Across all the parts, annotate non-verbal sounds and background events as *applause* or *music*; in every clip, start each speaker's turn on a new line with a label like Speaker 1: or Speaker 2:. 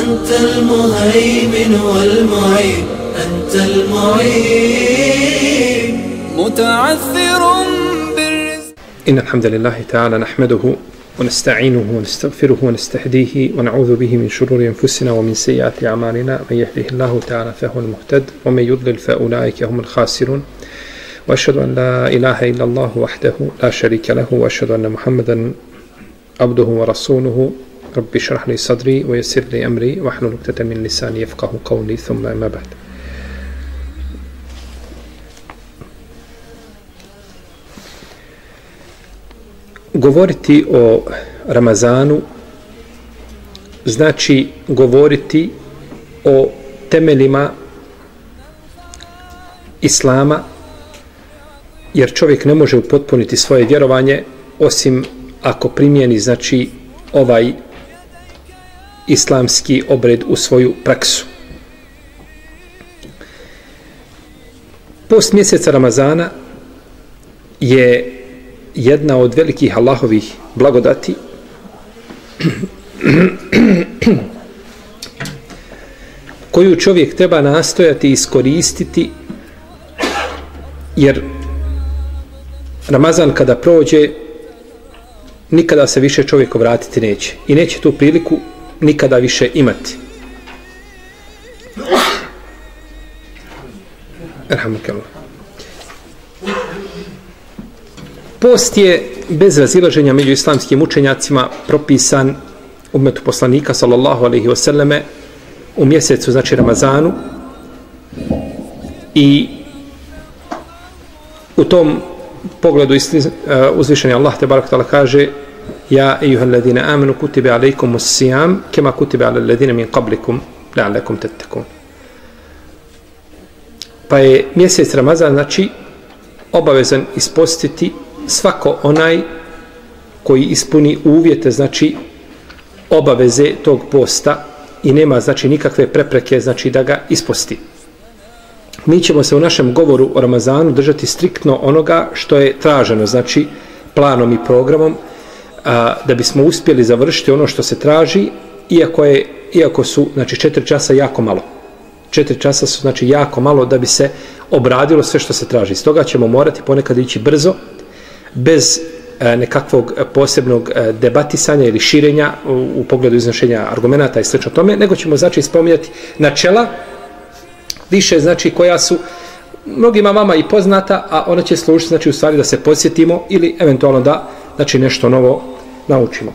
Speaker 1: أنت المهيمن والمعين أنت المعين. متعثر بالرزق.
Speaker 2: إن الحمد لله تعالى نحمده ونستعينه ونستغفره ونستهديه ونعوذ به من شرور أنفسنا ومن سيئات أعمالنا. من يهده الله تعالى فهو المهتد ومن يضلل فأولئك هم الخاسرون. وأشهد أن لا إله إلا الله وحده لا شريك له وأشهد أن محمدا عبده ورسوله. رب اشرح لي صدري ويسر لي أمري واحلل عقدة من لساني يفقه قولي ثم أما بعد govoriti o Ramazanu znači govoriti o temeljima Islama jer čovjek ne može upotpuniti svoje vjerovanje osim ako primijeni znači ovaj islamski obred u svoju praksu. Post mjeseca Ramazana je jedna od velikih Allahovih blagodati *clears throat* koju čovjek treba nastojati iskoristiti jer Ramazan kada prođe nikada se više čovjek vratiti neće i neće tu priliku nikada više imati. Rahmukallah Post je bez razilaženja među islamskim učenjacima propisan umetu poslanika sallallahu alaihi wasallame u mjesecu, znači Ramazanu. I u tom pogledu uzvišenja eh, uzvišeni Allah te barak tala kaže Ja أيها الذين آمنوا كتب عليكم الصيام كما كتب على الذين min قبلكم لعلكم تتقون pa je mjesec Ramazan znači obavezan ispostiti svako onaj koji ispuni uvjete, znači obaveze tog posta i nema znači nikakve prepreke znači da ga isposti. Mi ćemo se u našem govoru o Ramazanu držati striktno onoga što je traženo, znači planom i programom a, da bismo uspjeli završiti ono što se traži, iako, je, iako su znači četiri časa jako malo. Četiri časa su znači jako malo da bi se obradilo sve što se traži. Stoga ćemo morati ponekad ići brzo, bez e, nekakvog posebnog e, debatisanja ili širenja u, u pogledu iznošenja argumenta i sl. tome, nego ćemo znači spominjati načela više znači koja su mnogima vama i poznata, a ona će služiti znači u stvari da se podsjetimo ili eventualno da znači nešto novo naučimo.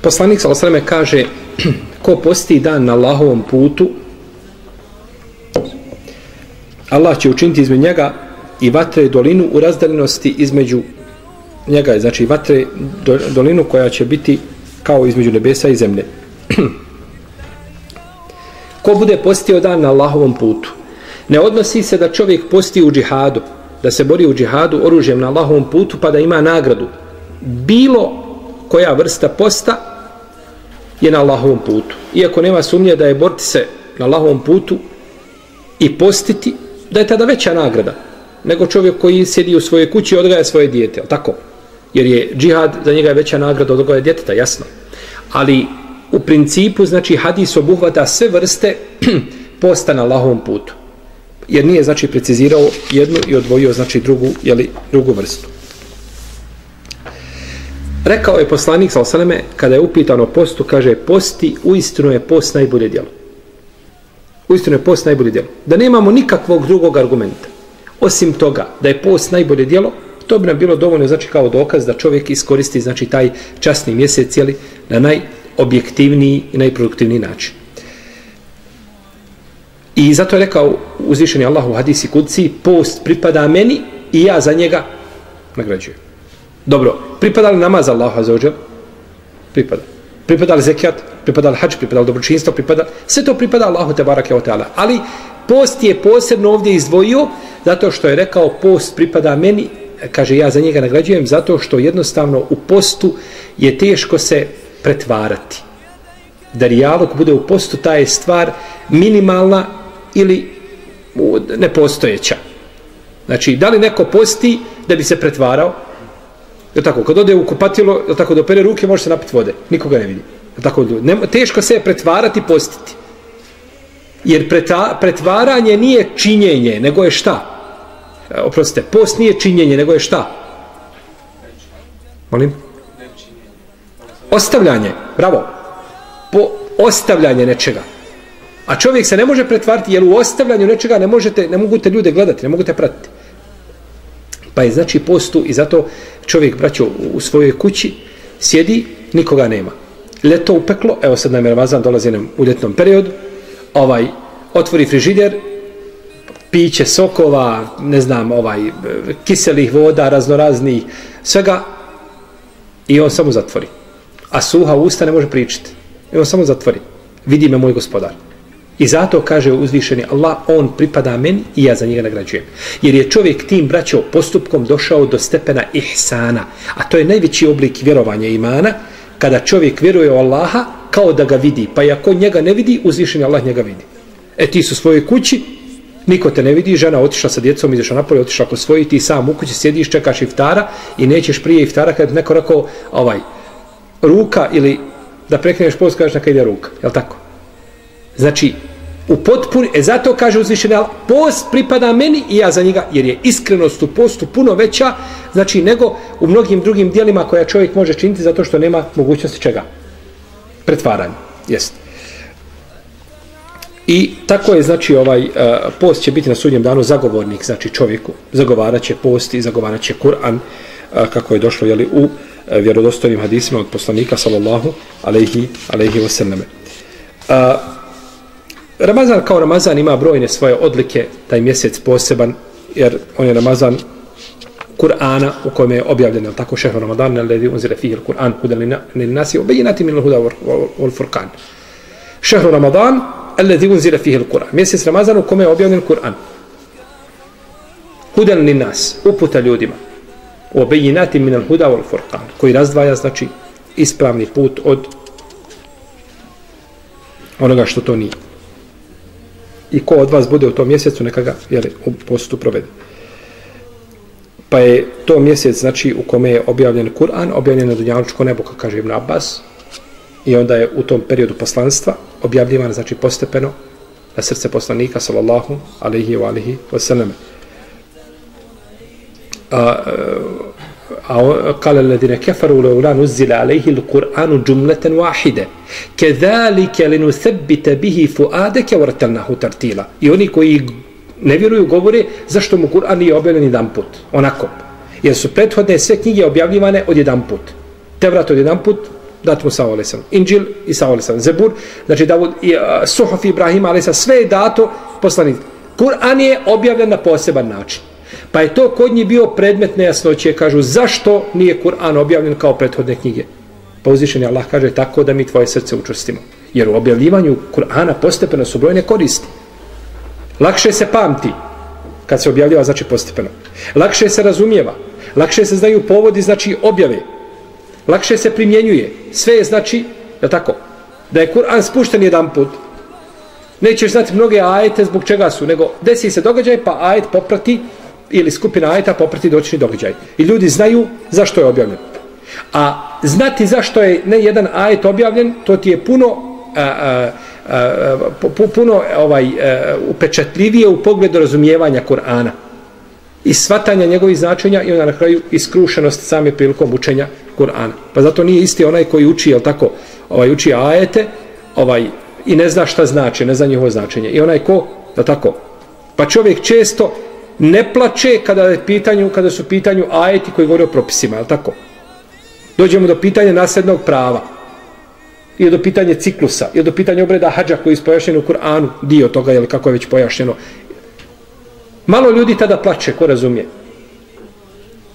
Speaker 2: Poslanik Salosreme kaže ko posti dan na Allahovom putu Allah će učiniti između njega i vatre dolinu u razdaljenosti između njega, znači vatre dolinu koja će biti kao između nebesa i zemlje. *clears throat* ko bude postio dan na Allahovom putu Ne odnosi se da čovjek posti u džihadu, da se bori u džihadu oružjem na Allahovom putu pa da ima nagradu. Bilo koja vrsta posta je na Allahovom putu. Iako nema sumnje da je boriti se na Allahovom putu i postiti, da je tada veća nagrada nego čovjek koji sjedi u svojoj kući i odgaja svoje dijete, tako? Jer je džihad, za njega je veća nagrada od odgoja djeteta, jasno. Ali u principu, znači, hadis obuhvata sve vrste *clears throat* posta na Allahovom putu. Jer nije, znači, precizirao jednu i odvojio, znači, drugu, jeli, drugu vrstu. Rekao je poslanik, sal sveme, kada je upitano postu, kaže, posti, uistinu je post najbolje djelo. Uistinu je post najbolje djelo. Da nemamo nikakvog drugog argumenta. Osim toga, da je post najbolje djelo, to bi nam bilo dovoljno, znači, kao dokaz da čovjek iskoristi, znači, taj časni mjesec, jeli, na najobjektivniji i najproduktivniji način. I zato je rekao uzvišeni Allah u hadisi kudci, post pripada meni i ja za njega nagrađujem. Dobro, pripada li namaz Allahu azzawajal? Pripada. Pripada li zekijat? Pripada li hađ? Pripada li dobročinstvo? Pripada... Sve to pripada Allahu te barake o teala. Ali post je posebno ovdje izdvojio zato što je rekao post pripada meni, kaže ja za njega nagrađujem, zato što jednostavno u postu je teško se pretvarati. Da rijalog bude u postu, ta je stvar minimalna ili nepostojeća. Znači, da li neko posti da bi se pretvarao? Je tako, kad ode u kupatilo, je tako, da opere ruke, može se napiti vode. Nikoga ne vidi. Je tako, ne, teško se je pretvarati, postiti. Jer preta, pretvaranje nije činjenje, nego je šta? E, oprostite, post nije činjenje, nego je šta? Molim? Ostavljanje, bravo. Po ostavljanje nečega. A čovjek se ne može pretvariti, jer u ostavljanju nečega ne možete, ne mogu te ljude gledati, ne mogu te pratiti. Pa je znači postu i zato čovjek, braćo, u svojoj kući sjedi, nikoga nema. Leto upeklo, evo sad nam je Ramazan, dolazi nam u ljetnom periodu, ovaj, otvori frižider, piće sokova, ne znam, ovaj, kiselih voda, raznoraznih, svega, i on samo zatvori. A suha usta ne može pričati. I on samo zatvori. Vidi me moj gospodar. I zato kaže uzvišeni Allah, on pripada meni i ja za njega nagrađujem. Jer je čovjek tim braćo postupkom došao do stepena ihsana. A to je najveći oblik vjerovanja imana, kada čovjek vjeruje u Allaha kao da ga vidi. Pa i ako njega ne vidi, uzvišeni Allah njega vidi. E ti su svoje kući, niko te ne vidi, žena otišla sa djecom, izašla napolje, otišla kod svoji, ti sam u kući sjediš, čekaš iftara i nećeš prije iftara kad neko rekao, ovaj, ruka ili da prekreneš post, kažeš neka ide ruka. Je tako? Znači, u potpuni, e zato kaže uzvišenje post pripada meni i ja za njega, jer je iskrenost u postu puno veća, znači nego u mnogim drugim dijelima koja čovjek može činiti zato što nema mogućnosti čega? Pretvaranja. Jest. I tako je, znači, ovaj e, post će biti na sudnjem danu zagovornik, znači čovjeku, zagovarat će post i zagovarat će Kur'an, uh, kako je došlo, jeli, u e, vjerodostojnim hadisima od poslanika, sallallahu alaihi, alaihi wasallame. Uh, Ramazan kao Ramazan ima brojne svoje odlike, taj mjesec poseban, jer on je Ramazan Kur'ana u kojem je objavljen, je tako, šehr Ramadan, ne ledi unzire fihi Kur'an, hudan li nasi, obejinati min huda wal furqan. Šehr Ramadan, alladhi unzila fihi al-Quran. Mjesec Ramazan u kome je objavljen Kur'an. Hudan li nas, uputa ljudima. Obejinati min al-huda wal furqan. Koji razdvaja, znači, ispravni put od onoga što to nije i ko od vas bude u tom mjesecu, neka ga jeli, u postu provede. Pa je to mjesec, znači, u kome je objavljen Kur'an, objavljen na Dunjalučko nebo, kako kaže Ibn Abbas, i onda je u tom periodu poslanstva objavljivan, znači, postepeno na srce poslanika, sallallahu alaihi wa alaihi wa sallam. A, a قال kafaru كفروا ulan نزل alayhi alquranu jumlatan wahide كذلك لنثبت bihi فؤادك ورتلناه tartila i oni koji ne vjeruju govore zašto mu Kur'an nije objavljen jedan put. Onako. Jer su prethodne sve knjige objavljivane od jedan put. Tevrat od jedan put dat mu Saul alesan Injil i Saul alesan Zebur znači Davud i uh, Suhof Ibrahim alesan sve je dato poslanik Kur'an je objavljen na poseban način. Pa je to kod njih bio predmet nejasnoće. Kažu, zašto nije Kur'an objavljen kao prethodne knjige? Pa uzvišen je Allah kaže tako da mi tvoje srce učvrstimo. Jer u objavljivanju Kur'ana postepeno su brojne koristi. Lakše se pamti kad se objavljava, znači postepeno. Lakše se razumijeva. Lakše se znaju povodi, znači objave. Lakše se primjenjuje. Sve je, znači, je tako, da je Kur'an spušten jedan put, nećeš znati mnoge ajete zbog čega su, nego desi se događaj, pa ajet poprati, ili skupina ajeta poprati doćni događaj. I ljudi znaju zašto je objavljen. A znati zašto je ne jedan ajet objavljen, to ti je puno a, a, a, puno ovaj a, upečatljivije u pogledu razumijevanja Kur'ana i svatanja njegovih značenja i onda na kraju iskrušenost same prilikom učenja Kur'ana. Pa zato nije isti onaj koji uči, jel tako, ovaj uči ajete, ovaj i ne zna šta znači, ne zna njihovo značenje. I onaj ko, da tako, pa čovjek često ne plače kada je pitanju, kada su pitanju ajeti koji govore o propisima, je tako? Dođemo do pitanja nasljednog prava. I do pitanja ciklusa. I do pitanja obreda hađa koji je pojašnjen u Kur'anu. Dio toga, je kako je već pojašnjeno. Malo ljudi tada plače, ko razumije.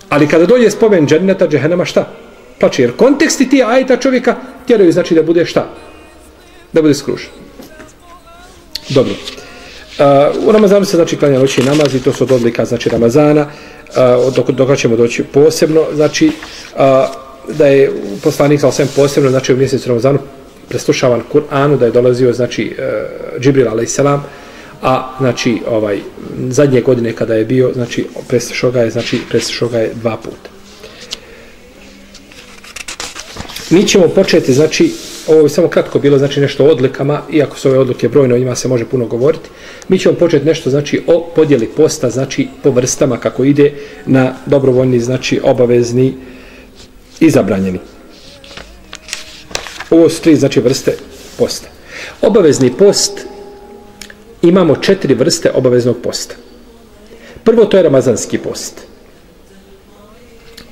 Speaker 2: Ali kada dođe spomen dženneta, džehenema, šta? Plače. Jer konteksti ti ajeta čovjeka tjeraju znači da bude šta? Da bude skrušen. Dobro. Uh, u Ramazanu se znači klanja noći namaz i to su od odlika znači Ramazana uh, dok, dok ćemo doći posebno znači uh, da je poslanik sa osvijem posebno, znači u mjesecu Ramazanu preslušavan Kur'anu, da je dolazio, znači, uh, Džibril a.s. A, znači, ovaj, zadnje godine kada je bio, znači, preslušao ga je, znači, preslušao ga je dva puta. Mi ćemo početi, znači, ovo je samo kratko bilo, znači, nešto o odlikama, iako su ove odluke brojne, o njima se može puno govoriti. Mi ćemo početi nešto, znači, o podjeli posta, znači, po vrstama, kako ide na dobrovoljni, znači, obavezni, i zabranjeni. Ovo su tri znači vrste posta. Obavezni post imamo četiri vrste obaveznog posta. Prvo to je ramazanski post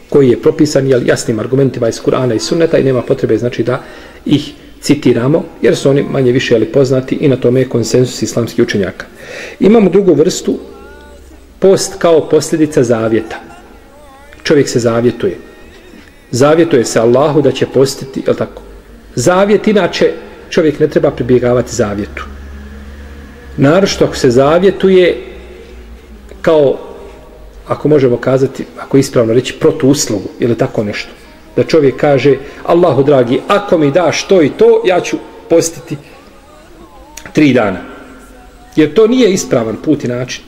Speaker 2: koji je propisan jel, jasnim argumentima iz Kur'ana i Sunneta i nema potrebe znači da ih citiramo jer su oni manje više ali poznati i na tome je konsensus islamskih učenjaka. Imamo drugu vrstu post kao posljedica zavjeta. Čovjek se zavjetuje zavjetuje se Allahu da će postiti, je tako? Zavjet, inače, čovjek ne treba pribjegavati zavjetu. Naravno, ako se zavjetuje kao, ako možemo kazati, ako ispravno reći, protu uslugu, ili tako nešto. Da čovjek kaže, Allahu dragi, ako mi daš to i to, ja ću postiti tri dana. Jer to nije ispravan put i način.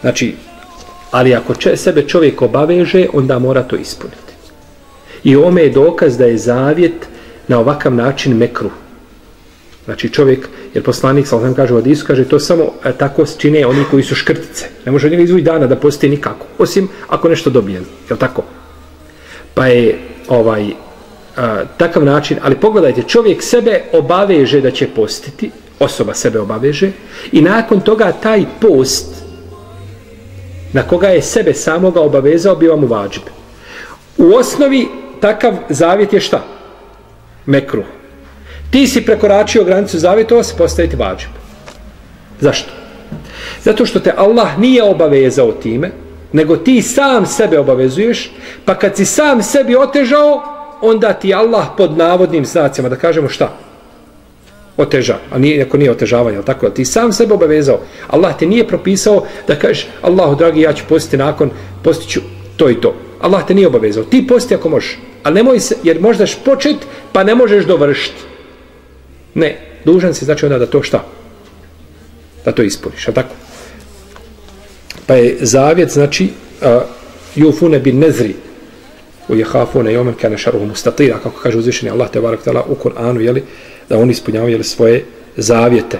Speaker 2: Znači, ali ako sebe čovjek obaveže, onda mora to ispuniti. I ome je dokaz da je zavjet na ovakav način mekru. Znači čovjek, jer poslanik, sa osam kaže u Adisu, kaže to samo e, tako čine oni koji su škrtice. Ne može njega izvući dana da posti nikako. Osim ako nešto dobije. Je tako? Pa je ovaj a, takav način, ali pogledajte, čovjek sebe obaveže da će postiti, osoba sebe obaveže, i nakon toga taj post na koga je sebe samoga obavezao, biva mu vađib. U osnovi takav zavjet je šta? Mekruh. Ti si prekoračio granicu zavjetova, se postaviti vađib. Zašto? Zato što te Allah nije obavezao time, nego ti sam sebe obavezuješ, pa kad si sam sebi otežao, onda ti Allah pod navodnim znacima, da kažemo šta? Oteža. A nije, ako nije otežavanje, ali tako, ti sam sebe obavezao. Allah te nije propisao da kažeš, Allahu dragi, ja ću postiti nakon, postiću to i to. Allah te nije obavezao. Ti posti ako možeš. Ali nemoj se, jer moždaš počet, pa ne možeš dovršiti. Ne, dužan si znači onda da to šta? Da to ispuniš, a tako? Pa je zavjet, znači, uh, jufune bin nezri, u jehafune jomen kane šaruhu mustatira, kako kaže uzvišeni Allah te barak tala u Kur'anu, jeli, da oni ispunjavaju jeli, svoje zavjete.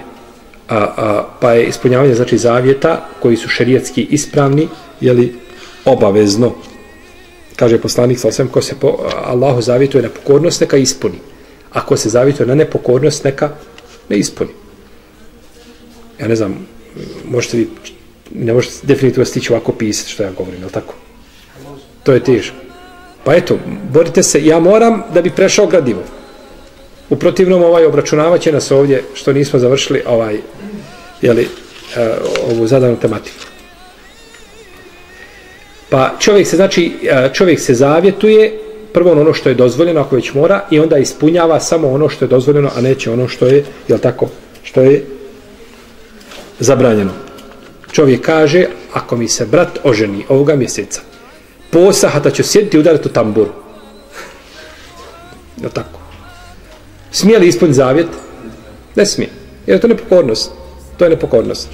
Speaker 2: A, a, pa je ispunjavanje, znači, zavjeta koji su šerijetski ispravni, jeli, obavezno, kaže poslanik sa osvijem, ko se po Allahu zavjetuje na pokornost, neka ispuni. Ako se zavjetuje na nepokornost, neka ne ispuni. Ja ne znam, možete vi, ne možeš definitivno stići ovako pisati što ja govorim, je tako? To je teško. Pa eto, borite se, ja moram da bi prešao gradivo. U protivnom ovaj obračunavaće nas ovdje, što nismo završili ovaj, jeli, uh, e, ovu zadanu tematiku. Pa čovjek se znači e, čovjek se zavjetuje prvo ono što je dozvoljeno ako već mora i onda ispunjava samo ono što je dozvoljeno, a neće ono što je, je tako, što je zabranjeno. Čovjek kaže, ako mi se brat oženi ovoga mjeseca, posahata ću sjediti i udariti u tamburu. Je tako? Smije li ispuniti zavjet? Ne smije. Jer je to nepokornost. To je nepokornost.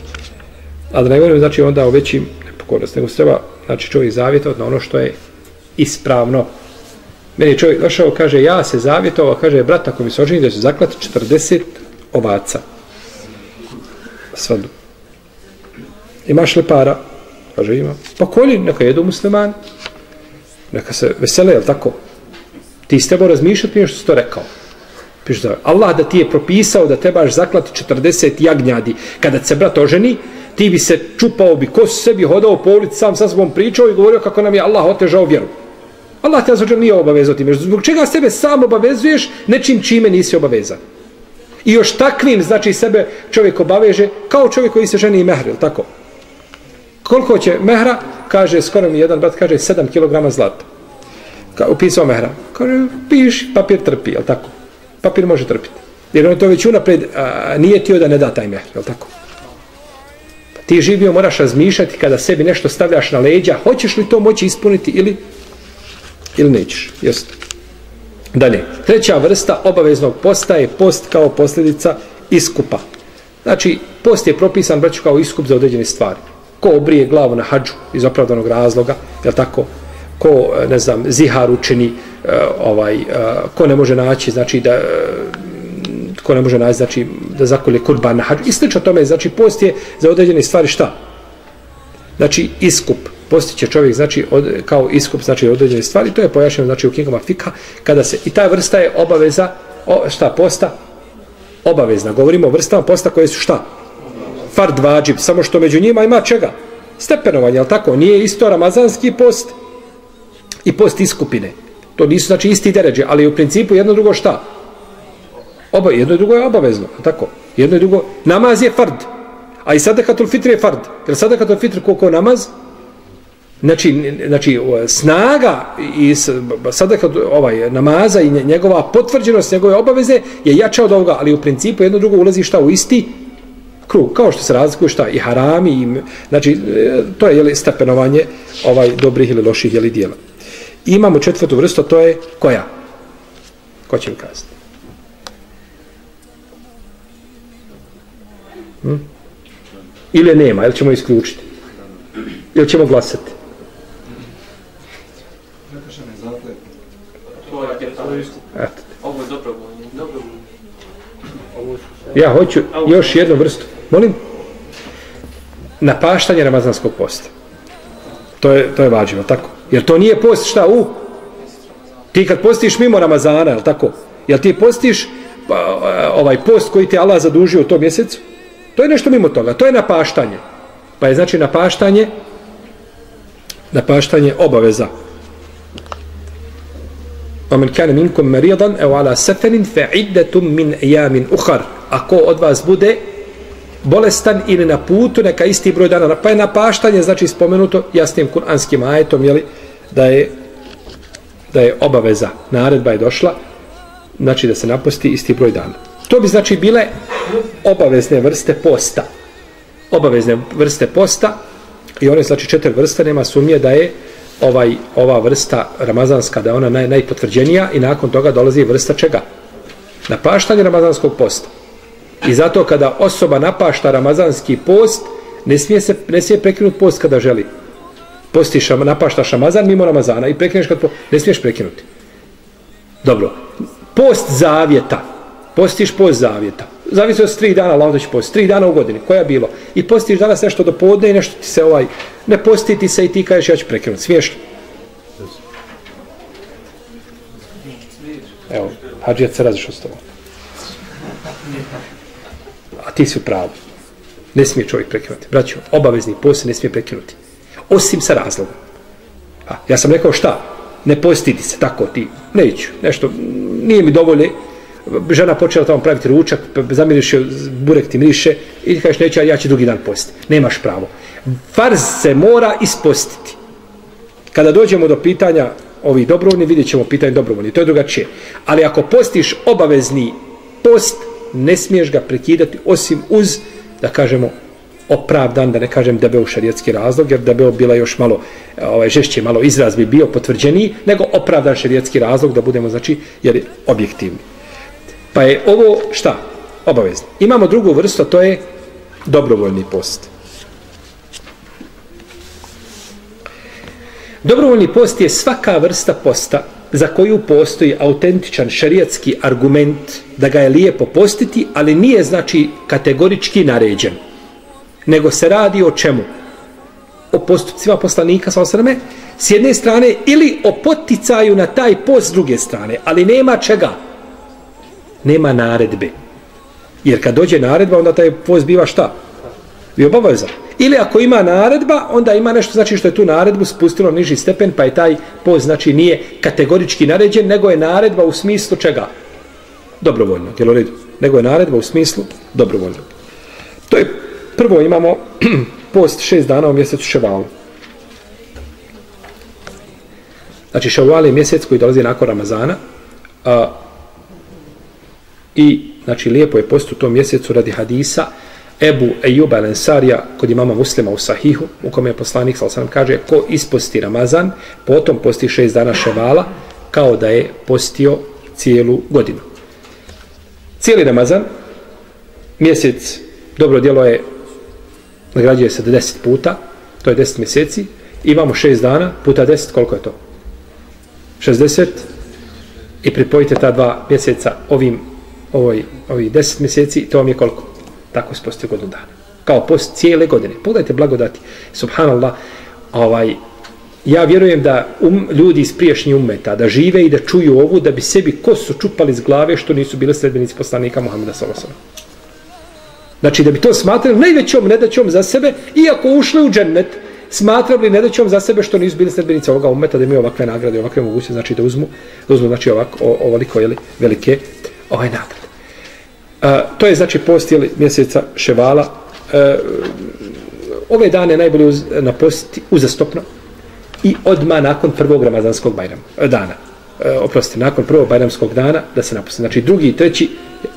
Speaker 2: A da ne govorim, znači, onda o većim nepokornost. Nego se treba, znači, čovjek zavjetovati na ono što je ispravno. Meni je čovjek došao, kaže, ja se zavjetovao, kaže, brat, ako mi se oženi, da se zaklati 40 ovaca. Svadu. Imaš li para? Kaže, ima. Pa kolji, neka jedu muslimani. Neka se vesele, jel tako? Ti s tebom razmišljati prije što si to rekao. Piše da Allah da ti je propisao da trebaš zaklati 40 jagnjadi. Kada se brat oženi, ti bi se čupao bi ko sebi hodao po ulici, sam sa sobom pričao i govorio kako nam je Allah otežao vjeru. Allah te zađer nije obavezao time. Zbog čega sebe sam obavezuješ nečim čime nisi obavezan. I još takvim, znači sebe čovjek obaveže kao čovjek koji se ženi i mehri, tako? Koliko će mehra? Kaže, skoro mi jedan brat kaže 7 kg zlata. Ka, upisao mehra. Kaže, piši, papir trpi, jel tako? Papir može trpiti. Jer on to već unapred a, nije tio da ne da taj mehr, jel tako? Ti živio moraš razmišljati kada sebi nešto stavljaš na leđa, hoćeš li to moći ispuniti ili ili nećeš. Jeste. Dalje, treća vrsta obaveznog posta je post kao posljedica iskupa. Znači, post je propisan, braću, kao iskup za određene stvari. Ko obrije glavu na hađu iz opravdanog razloga, je tako? Ko, e, ne znam, zihar učini, e, ovaj, e, ko ne može naći, znači, da, ko ne može naći, znači, da zakolje kurban na hađu. I slično tome, znači, post je za određene stvari šta? Znači, iskup postiće čovjek znači od, kao iskup znači određene stvari to je pojašnjeno znači u knjigama fika kada se i ta vrsta je obaveza o, šta posta obavezna govorimo o vrstama posta koje su šta fard vađib samo što među njima ima čega? Stepenovanje al tako? Nije isto ramazanski post i post iskupine. To nisu znači isti deređe ali u principu jedno drugo šta? Oba, jedno i drugo je obavezno tako? Jedno i drugo namaz je fard a i sadakatul fitr je fard. Jer sadakatul fitr koliko namaz? Znači, znači snaga i sada kad ovaj namaza i njegova potvrđenost njegove obaveze je jača od ovoga, ali u principu jedno drugo ulazi šta u isti krug, kao što se razlikuje šta i harami i, znači to je jeli, stepenovanje ovaj dobrih ili loših jeli dijela. I imamo četvrtu vrstu, to je koja? Ko će mi kazati? Hm? Ili nema, ili ćemo isključiti? Ili ćemo glasati? Eto. Ovo je dobro. Ja hoću još jednu vrstu. Molim? Napaštanje ramazanskog posta. To je, to je vađivo, tako? Jer to nije post šta u? Ti kad postiš mimo Ramazana, je tako? Jel ti postiš pa, ovaj post koji ti Allah zadužio u tom mjesecu? To je nešto mimo toga. To je napaštanje. Pa je znači napaštanje napaštanje obaveza. ومن كان منكم مريضا او على سفر فعده من ايام اخر ako od vas bude bolestan ili na putu neka isti broj dana pa je napaštanje znači spomenuto jasnim kuranskim ajetom je da je da je obaveza naredba je došla znači da se naposti isti broj dana to bi znači bile obavezne vrste posta obavezne vrste posta i one znači četiri vrste nema sumnje da je ovaj ova vrsta ramazanska da je ona naj, najpotvrđenija i nakon toga dolazi vrsta čega? Napaštanje ramazanskog posta. I zato kada osoba napašta ramazanski post, ne smije se ne smije prekinuti post kada želi. Postiš napaštaš ramazan mimo ramazana i prekineš kad po, ne smiješ prekinuti. Dobro. Post zavjeta. Postiš post zavjeta. Zavisi od tri dana, Allah da će post. Tri dana u godini. Koja je bilo? I postiš danas nešto do podne i nešto ti se ovaj... Ne posti ti se i ti kažeš ja ću prekinuti. Smiješno. Evo, hađijat se razišao s tobom. Ti si u pravu. Ne smije čovjek prekinuti. Braćo, obavezni post ne smije prekinuti. Osim sa razlogom. A, ja sam rekao šta? Ne postidi se, tako ti. Neću, nešto, nije mi dovoljno žena počela tamo praviti ručak, pa zamiriš je, burek ti miriše i ti kažeš neću, ja ću drugi dan postiti. Nemaš pravo. Farz se mora ispostiti. Kada dođemo do pitanja ovih dobrovoljni, vidjet ćemo pitanje dobrovoljni. To je drugačije. Ali ako postiš obavezni post, ne smiješ ga prekidati osim uz, da kažemo, opravdan, da ne kažem debeo šarijetski razlog, jer debeo bila još malo, eh, ovaj, žešće malo izraz bi bio potvrđeniji, nego opravdan šarijetski razlog da budemo, znači, jer objektivni. Pa je ovo šta? Obavezno. Imamo drugu vrstu, to je dobrovoljni post. Dobrovoljni post je svaka vrsta posta za koju postoji autentičan šarijatski argument da ga je lijepo postiti, ali nije znači kategorički naređen. Nego se radi o čemu? O postupcima poslanika sa osrame, s jedne strane, ili o poticaju na taj post s druge strane, ali nema čega? Nema naredbe. Jer kad dođe naredba, onda taj post biva šta? Bi obavezan. Ili ako ima naredba, onda ima nešto znači što je tu naredbu spustilo niži stepen, pa je taj post znači nije kategorički naređen, nego je naredba u smislu čega? Dobrovoljno, jel u redu? Nego je naredba u smislu dobrovoljno. To je, prvo imamo *clears throat* post šest dana u mjesecu Ševalu. Znači Ševal je mjesec koji dolazi nakon Ramazana a, i znači lijepo je post u tom mjesecu radi hadisa Ebu Ejub al-Ensarija kod imama muslima u Sahihu, u kome je poslanik, sal sam kaže, ko isposti Ramazan, potom posti šest dana ševala, kao da je postio cijelu godinu. Cijeli Ramazan, mjesec, dobro djelo je, nagrađuje se deset puta, to je deset mjeseci, imamo šest dana, puta deset, koliko je to? 60 i pripojite ta dva mjeseca ovim, ovoj, ovih deset mjeseci, to vam je koliko? Tako se postoji godinu dana. Kao post cijele godine. Pogledajte blagodati. Subhanallah, ovaj, ja vjerujem da um, ljudi iz priješnjih umeta, da žive i da čuju ovu, da bi sebi kosu čupali iz glave što nisu bile sredbenici poslanika Muhammeda Salosana. Znači da bi to smatrali najvećom nedaćom za sebe, iako ušli u džennet, smatrali nedaćom za sebe što nisu bili sredbenici ovoga umeta, da imaju ovakve nagrade, ovakve mogućnosti, znači da uzmu, da uzmu znači ovako, ovoliko, jeli, velike ovaj nagrade. A, to je znači post jeli, mjeseca ševala. A, ove dane najbolje uz, na posti uzastopno i odma nakon prvog ramazanskog bajrama, dana. E, oprosti, nakon prvog bajramskog dana da se napusti. Znači drugi i treći,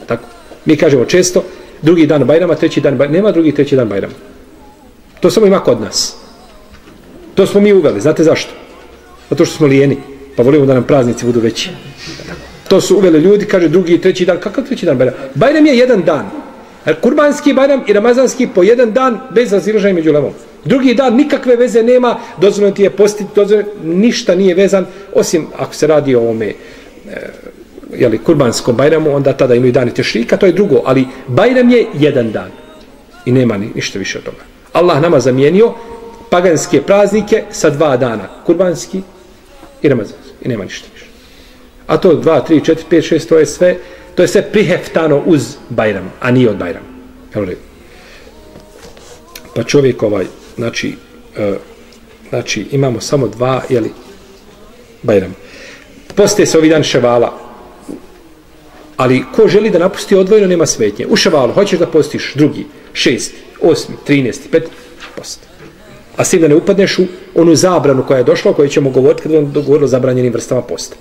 Speaker 2: tako, mi kažemo često, drugi dan bajrama, treći dan bajrama, nema drugi i treći dan bajrama. To samo ima kod nas. To smo mi uveli, znate zašto? Zato što smo lijeni, pa volimo da nam praznici budu veći. To su uveli ljudi, kaže drugi i treći dan. Kakav treći dan Bajram? Bajram je jedan dan. E, kurbanski Bajram i Ramazanski po jedan dan bez razilaženja među levom. Drugi dan nikakve veze nema, dozvoljeno ti je postiti, dozvoljeno, ništa nije vezan, osim ako se radi o ovome, e, jeli, kurbanskom Bajramu, onda tada imaju dani tešrika, to je drugo, ali Bajram je jedan dan. I nema ni, ništa više od toga. Allah nama zamijenio paganske praznike sa dva dana, kurbanski i ramazanski. I nema ništa više. A to 2, 3, 4, 5, 6, to je sve, to je sve priheftano uz Bajram, a nije od Bajram. Pa čovjek ovaj, znači, uh, znači imamo samo dva, jeli, Bajram. Poste se ovaj dan ševala, ali ko želi da napusti odvojeno, nema svetnje. U ševalu, hoćeš da postiš drugi, šesti, osmi, trinesti, pet, post. A s tim da ne upadneš u onu zabranu koja je došla, o kojoj ćemo govoriti kada vam govorilo o zabranjenim vrstama posta.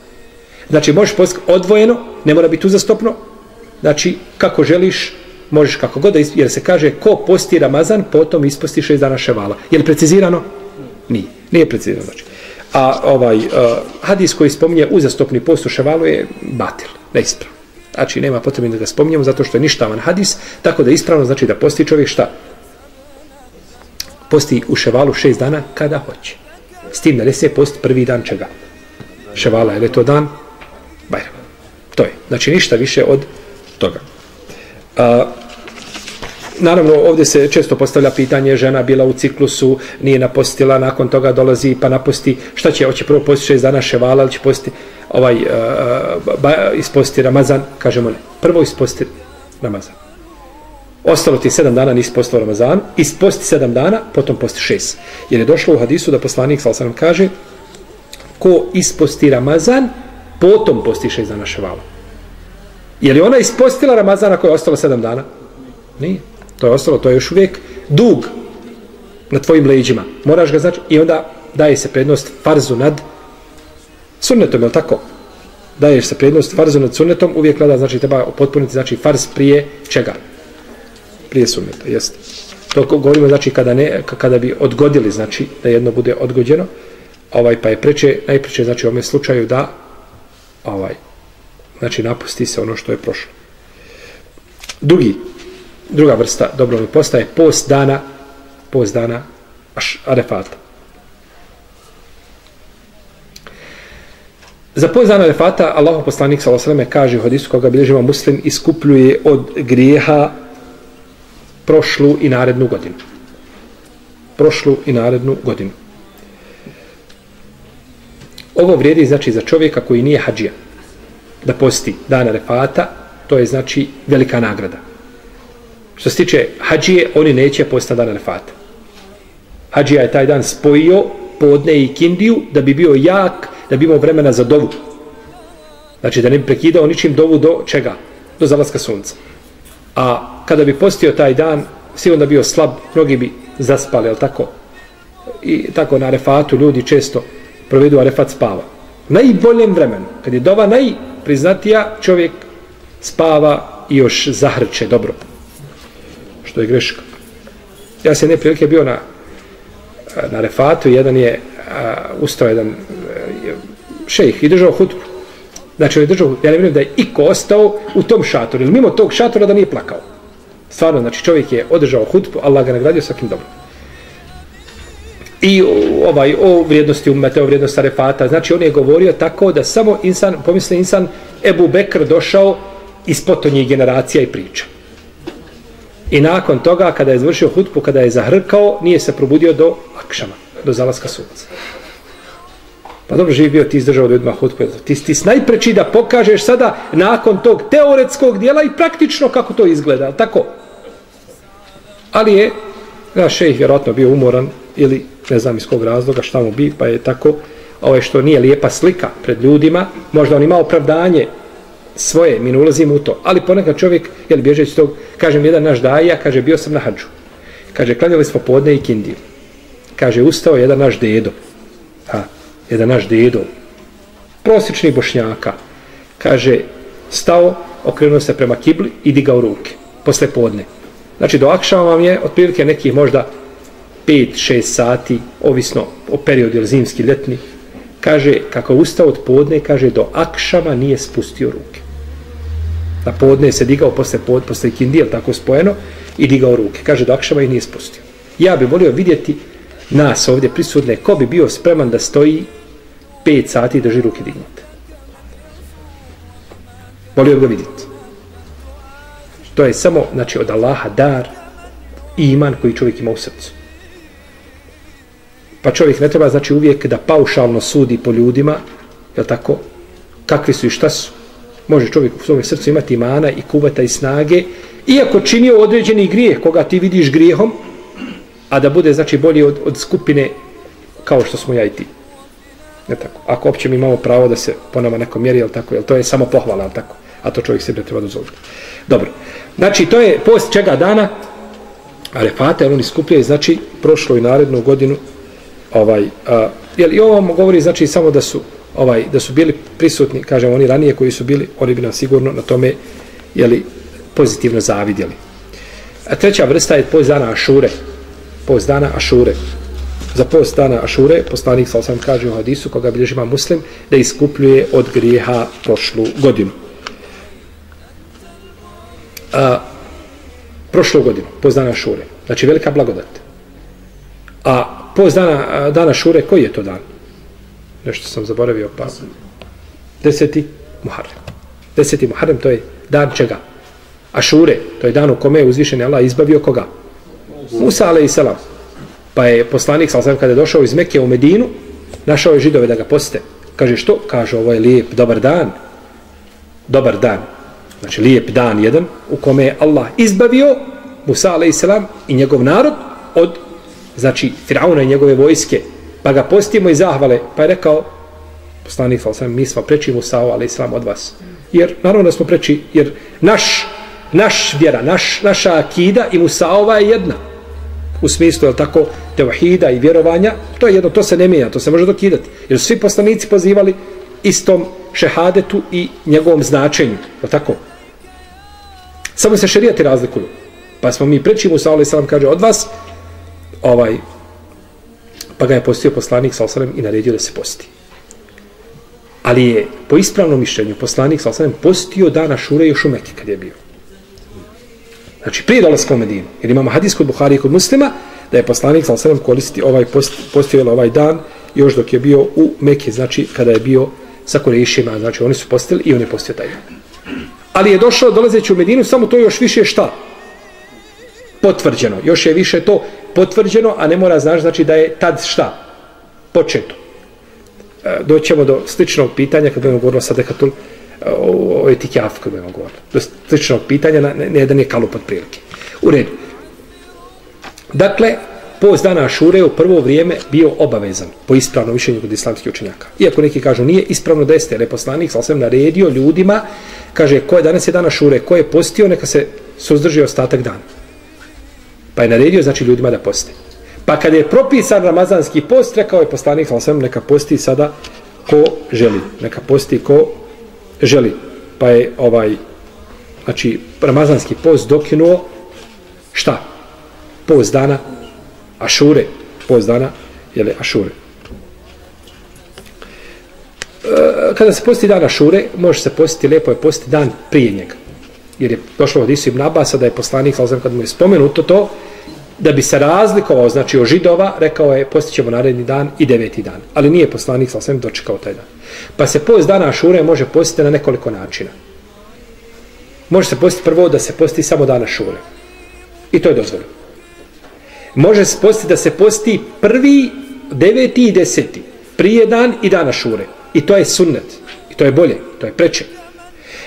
Speaker 2: Znači, možeš post odvojeno, ne mora biti uzastopno. Znači, kako želiš, možeš kako god jer se kaže ko posti Ramazan, potom isposti šest dana ševala. Je li precizirano? Nije. Nije precizirano. Znači. A ovaj uh, hadis koji spominje uzastopni post u ševalu je batil, neispravno. Znači, nema potrebe da ga spominjemo zato što je ništavan hadis, tako da ispravno znači da posti čovjek šta? Posti u ševalu šest dana kada hoće. S tim da ne se post prvi dan čega? Ševala, je li to dan? Bajram. To je. Znači ništa više od toga. A, naravno ovdje se često postavlja pitanje žena bila u ciklusu, nije napostila, nakon toga dolazi pa naposti, šta će, hoće prvo posti šest dana ševala, ali će posti ovaj, a, ba, isposti Ramazan, kažemo ne, prvo isposti Ramazan. Ostalo ti sedam dana nisi postao Ramazan, isposti sedam dana, potom posti šest. Jer je došlo u hadisu da poslanik, sal sam kaže, ko isposti Ramazan, potom postiše šest naše vala. Je li ona ispostila Ramazana koja je ostala sedam dana? Nije. To je ostalo, to je još uvijek dug na tvojim leđima. Moraš ga znači, i onda daje se prednost farzu nad sunnetom, je li tako? Daješ se prednost farzu nad sunnetom, uvijek gleda, znači treba potpuniti, znači farz prije čega? Prije sunneta, jeste. To govorimo znači kada ne kada bi odgodili znači da jedno bude odgođeno, ovaj pa je preče najpreče znači u ovom slučaju da ovaj znači napusti se ono što je prošlo. Drugi druga vrsta dobro posta postaje post dana post dana Arefata. Za post dana Arefata Allahu poslanik sallallahu alejhi kaže u hadisu koga bilježiva Muslim iskupljuje od grijeha prošlu i narednu godinu. Prošlu i narednu godinu. Ovo vrijedi znači za čovjeka koji nije hađija. Da posti dana refata, to je znači velika nagrada. Što se tiče hađije, oni neće posta dana refata. Hađija je taj dan spojio podne i kindiju da bi bio jak, da bi imao vremena za dovu. Znači da ne bi prekidao ničim dovu do čega? Do zalaska sunca. A kada bi postio taj dan, svi onda bio slab, mnogi bi zaspali, ali tako? I tako na refatu ljudi često provedu arefat spava. Najboljem vremenu, kad je dova najpriznatija, čovjek spava i još zahrče dobro. Što je greška. Ja se neprilike bio na, na refatu, jedan je a, ustao jedan a, šejh i držao hutbu. Znači, on je držao, ja ne vjerujem da je iko ostao u tom šatoru, ili mimo tog šatora da nije plakao. Stvarno, znači čovjek je održao hutbu, Allah ga nagradio svakim dobrom. I ovaj o vrijednosti umete, o vrijednosti Arefata, znači on je govorio tako da samo insan, pomisli insan, Ebu Bekr došao iz potonjih generacija i priča. I nakon toga, kada je završio hutbu, kada je zahrkao, nije se probudio do akšama, do zalaska sunca. Pa dobro živi bio ti izdržao do ljudima hutbu. Ti, ti najpreči da pokažeš sada nakon tog teoretskog dijela i praktično kako to izgleda. Tako? Ali je naš šejh vjerojatno bio umoran ili ne znam iz kog razloga šta mu bi, pa je tako ovo što nije lijepa slika pred ljudima, možda on ima opravdanje svoje, mi ne ulazimo u to, ali ponekad čovjek, jel bježeći tog, kažem, jedan naš daja, kaže, bio sam na hađu. Kaže, klanjali smo podne i kindiju. Kaže, ustao jedan naš dedo, ha, jedan naš dedo, prosječni bošnjaka, kaže, stao, okrenuo se prema kibli i digao ruke, posle podne. Znači, do akšama vam je otprilike nekih možda 5-6 sati, ovisno o periodu ili zimski, letni. Kaže, kako ustao od podne, kaže, do akšama nije spustio ruke. Na podne se digao posle, pod, posle kindije, tako spojeno, i digao ruke. Kaže, do akšama ih nije spustio. Ja bih volio vidjeti nas ovdje prisutne, ko bi bio spreman da stoji 5 sati i drži ruke dignute. Volio bih ga vidjeti. To je samo, znači, od Allaha dar i iman koji čovjek ima u srcu. Pa čovjek ne treba, znači, uvijek da paušalno sudi po ljudima, je tako, kakvi su i šta su. Može čovjek u svom srcu imati imana i kuvata i snage, iako činio određeni grijeh, koga ti vidiš grijehom, a da bude, znači, bolji od, od skupine kao što smo ja i ti. Ne tako. Ako uopće mi imamo pravo da se po nama neko mjeri, jel tako, jel to je samo pohvala, jel tako? A to čovjek sebi ne treba dozvoliti. Dobro. Znači, to je post čega dana? Arefate, oni skupljaju, znači, prošlo i narednu godinu, ovaj, a, jel, i ovo govori, znači, samo da su, ovaj, da su bili prisutni, kažem, oni ranije koji su bili, oni bi nam sigurno na tome, jeli, pozitivno zavidjeli. A treća vrsta je post dana Ašure. Post dana Ašure. Za post dana Ašure, poslanik sa osam kaže u hadisu, koga bilježima muslim, da iskupljuje od grijeha prošlu godinu a, prošlu godinu, post dana Ašure Znači velika blagodat. A post dana, dana Šure, koji je to dan? Nešto sam zaboravio, pa... Deseti Muharrem. Deseti Muharrem, to je dan čega? A Šure, to je dan u kome je uzvišen Allah izbavio koga? Musa, ale i salam. Pa je poslanik, sam kada je došao iz Mekke u Medinu, našao je židove da ga poste. Kaže što? Kaže, ovo je lijep, dobar dan. Dobar dan znači lijep dan jedan u kome je Allah izbavio Musa a.s. i njegov narod od znači Firauna i njegove vojske pa ga postimo i zahvale pa je rekao poslanik sa mi smo preči Musao, ali islam od vas jer naravno da smo preči jer naš naš vjera, naš, naša akida i Musaova je jedna u smislu, je tako, tevahida i vjerovanja, to je jedno, to se ne mijenja, to se može dokidati. Jer svi poslanici pozivali istom šehadetu i njegovom značenju, je tako? Samo se šerijati razlikuju. Pa smo mi preči Musa ali islam kaže od vas, ovaj, pa ga je postio poslanik sa osalem i naredio da se posti. Ali je po ispravnom mišljenju poslanik sa osalem postio dana šure još u Mekke kad je bio. Znači prije dolaska u Medinu. Jer imamo hadis kod Buhari i kod muslima da je poslanik sa osalem koristi ovaj post, postio ovaj dan još dok je bio u Mekke, znači kada je bio sa Kurešima, znači oni su postili i on je postio taj dan. Ali je došao dolazeći u Medinu, samo to još više šta? Potvrđeno. Još je više to potvrđeno, a ne mora znaš znači da je tad šta? Početo. E, doćemo do sličnog pitanja kad budemo govorili sa dekatul e, o, o etikjafu kad budemo govorili. Do sličnog pitanja, ne, ne da nije kalup od prilike. U redu. Dakle, post dana Ašure u prvo vrijeme bio obavezan po ispravnom mišljenju kod islamskih učenjaka. Iako neki kažu nije ispravno da jeste, jer je poslanik sasvim naredio ljudima, kaže ko je danas je dana Ašure, ko je postio, neka se suzdrži ostatak dana. Pa je naredio znači ljudima da poste. Pa kada je propisan ramazanski post, rekao je poslanik ali sam neka posti sada ko želi. Neka posti ko želi. Pa je ovaj, znači, ramazanski post dokinuo šta? Post dana Ašure, post dana, jele, Ašure. E, kada se posti dan Ašure, može se postiti, lepo je posti dan prije njega. Jer je došlo od Isu ibn Abasa da je poslanik, sa kad mu je spomenuto to, da bi se razlikovao, znači o židova, rekao je, postićemo naredni dan i deveti dan. Ali nije poslanik, sa dočekao taj dan. Pa se post dana šure može postiti na nekoliko načina. Može se postiti prvo da se posti samo dana šure. I to je dozvoljeno može se postiti da se posti prvi, deveti i deseti, prije dan i dana šure. I to je sunnet. I to je bolje, to je preče.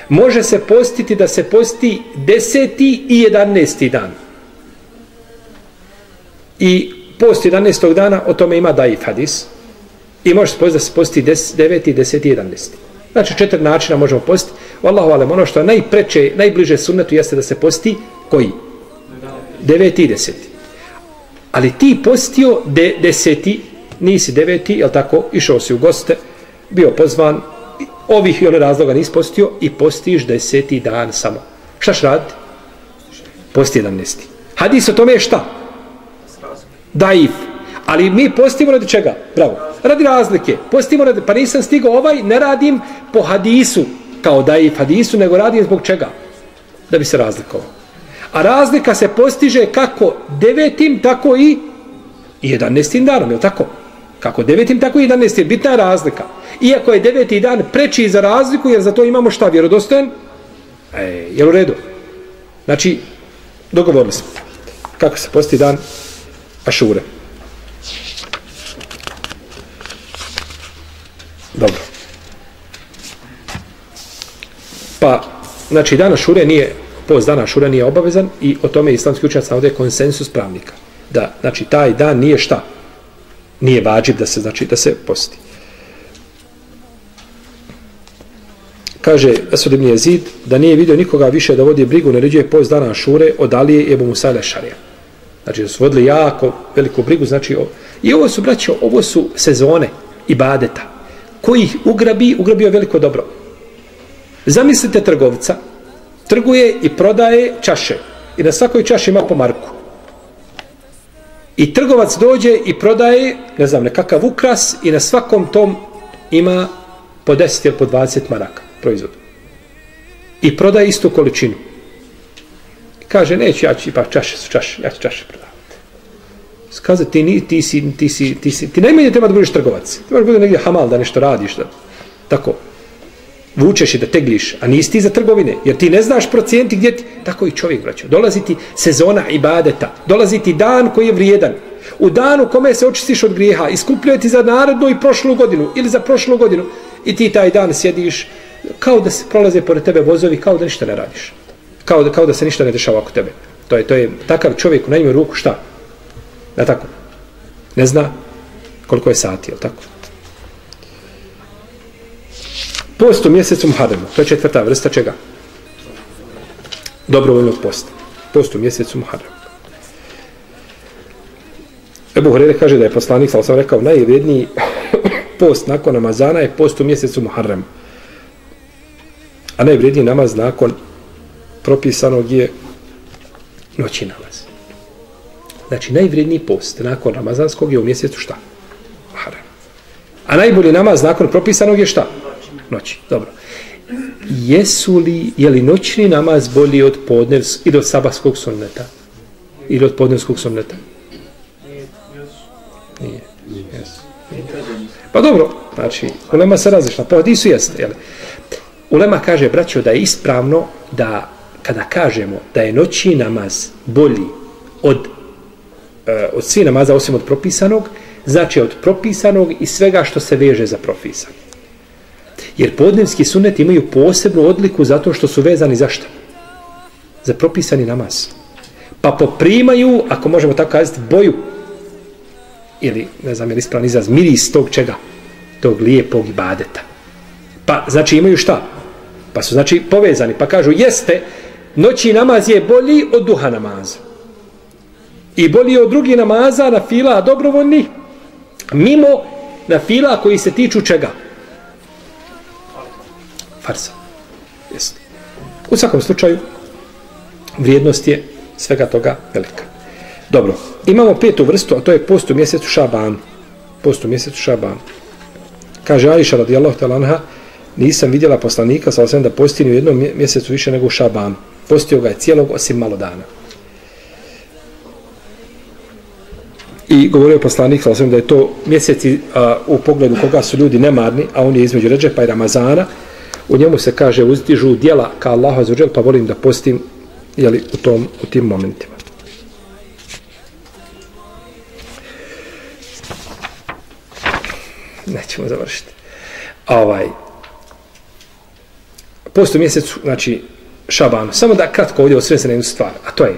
Speaker 2: Može se postiti da se posti deseti i jedanesti dan. I post 11. dana, o tome ima daif hadis. I može se postiti da se posti des, deveti, deseti i jedanesti. Znači četiri načina možemo postiti. Wallahu alem, ono što je najpreče, najbliže sunnetu jeste da se posti koji? 9. i deseti. Ali ti postio de, deseti, nisi deveti, jel tako, išao si u goste, bio pozvan, ovih i one razloga nisi postio i postiš deseti dan samo. Šta će raditi? Posti jedan nesti. Hadis o tome je šta? Daif. Ali mi postimo radi čega? Bravo. Radi razlike. Postimo radi, pa nisam stigao ovaj, ne radim po hadisu, kao daif hadisu, nego radim zbog čega? Da bi se razlikovao. A razlika se postiže kako devetim, tako i jedanestim danom, je tako? Kako devetim, tako i jedanestim. Bitna je razlika. Iako je deveti dan preči za razliku, jer za to imamo šta, vjerodostojen? E, je u redu? Znači, dogovorili smo. Kako se posti dan Ašure? Dobro. Pa, znači, dan Ašure nije post dana Ašure nije obavezan i o tome islamski učenjac navode konsensus pravnika. Da, znači, taj dan nije šta? Nije vađib da se, znači, da se posti. Kaže Esod ibn Jezid da nije vidio nikoga više da vodi brigu, naređuje post dana Ašure od Alije i Ebu Musa Šarija. Znači, da su vodili jako veliku brigu, znači, ovo. i ovo su, braćo, ovo su sezone i badeta koji ih ugrabi, ugrabio veliko dobro. Zamislite trgovca, trguje i prodaje čaše. I na svakoj čaši ima po marku. I trgovac dođe i prodaje, ne znam, nekakav ukras i na svakom tom ima po 10 ili po 20 maraka proizvod. I prodaje istu količinu. Kaže, neću, ja ću, pa čaše su čaše, ja ću čaše prodavati. Skaze, ti, ni, ti, si, ti, si, ti, si, ti najmanje treba da budeš trgovac. Ti moraš bude negdje hamal da nešto radiš. Da, tako vučeš i da tegliš, a nisi ti za trgovine, jer ti ne znaš procijenti gdje ti, tako i čovjek vraća. Dolazi ti sezona ibadeta, dolazi ti dan koji je vrijedan. U danu kome se očistiš od grijeha, iskupljuje ti za narodnu i prošlu godinu, ili za prošlu godinu, i ti taj dan sjediš, kao da se prolaze pored tebe vozovi, kao da ništa ne radiš. Kao da, kao da se ništa ne dešava oko tebe. To je, to je takav čovjek u najmju ruku, šta? Ne tako? Ne zna koliko je sati, je tako? Post u mjesecu Muharremu. To je četvrta vrsta čega? Dobrovoljnog posta. Post u mjesecu Muharremu. Ebu Hrere kaže da je poslanik, sam sam rekao, najvredniji *coughs* post nakon namazana je post u mjesecu Muharremu. A najvredniji namaz nakon propisanog je noći namaz. Znači, najvredniji post nakon Ramazanskog je u mjesecu šta? Haram. A najbolji namaz nakon propisanog je šta? Noći. Dobro. Jesu li, je li noćni namaz bolji od podnevs ili od sabahskog sunneta? Ili od podnevskog sunneta? Nije. Jesu. Pa dobro, znači, ulema se različna, po pa hadisu jeste, jel? Ulema kaže, braćo, da je ispravno da kada kažemo da je noći namaz bolji od, e, od svih namaza osim od propisanog, znači od propisanog i svega što se veže za propisan. Jer podnevski sunet imaju posebnu odliku zato što su vezani za šta? Za propisani namaz. Pa poprimaju, ako možemo tako kazati, boju ili, ne znam, je li ispravan izraz, miris tog čega? Tog lijepog ibadeta. Pa, znači, imaju šta? Pa su, znači, povezani. Pa kažu, jeste, noći namaz je bolji od duha namaza. I bolji od drugih namaza na fila dobrovoljni, mimo na fila koji se tiču čega? Farsa. Jeste. U svakom slučaju, vrijednost je svega toga velika. Dobro, imamo petu vrstu, a to je post u mjesecu Šaban. Post u mjesecu Šaban. Kaže Aisha radijallahu talanha, nisam vidjela poslanika sa osam da postini u jednom mjesecu više nego u Šabanu. Postio ga je cijelog osim malo dana. I govorio je poslanik sam da je to mjeseci a, u pogledu koga su ljudi nemarni, a on je između Ređepa i Ramazana. U njemu se kaže uzdižu dijela ka Allahu azuđel, pa volim da postim jeli, u, tom, u tim momentima. nećemo završiti. Ovaj, posto mjesecu, znači, šabanu. Samo da kratko ovdje osvrem jednu stvar, a to je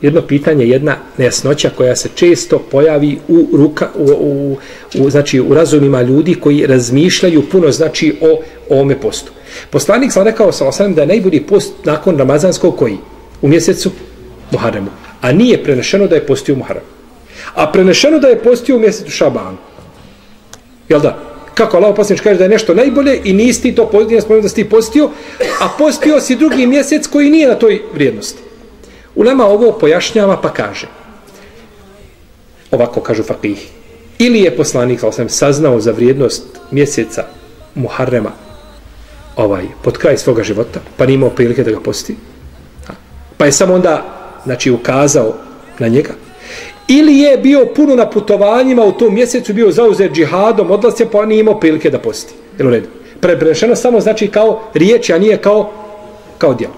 Speaker 2: jedno pitanje, jedna nejasnoća koja se često pojavi u, ruka, u, u, u, znači, u razumima ljudi koji razmišljaju puno znači o, o ovome postu. Poslanik sam rekao sa osanem da je najbolji post nakon Ramazanskog koji? U mjesecu Muharremu. A nije prenešeno da je postio Muharremu. A prenešeno da je postio u mjesecu Šabanu. Jel da? Kako Allah posljednič kaže da je nešto najbolje i nisi ti to postio, spomenuo da si ti postio, a postio si drugi mjesec koji nije na toj vrijednosti. Ulema ovo pojašnjava pa kaže. Ovako kažu fakih. Ili je poslanik sam saznao za vrijednost mjeseca Muharrema ovaj, pod kraj svoga života, pa nije imao prilike da ga posti. Pa je samo onda znači, ukazao na njega, ili je bio puno na putovanjima u tom mjesecu, bio zauzet džihadom, odlasio, pa nije imao prilike da posti. Jel u redu? Prebrešeno samo znači kao riječ, a nije kao, kao djelo.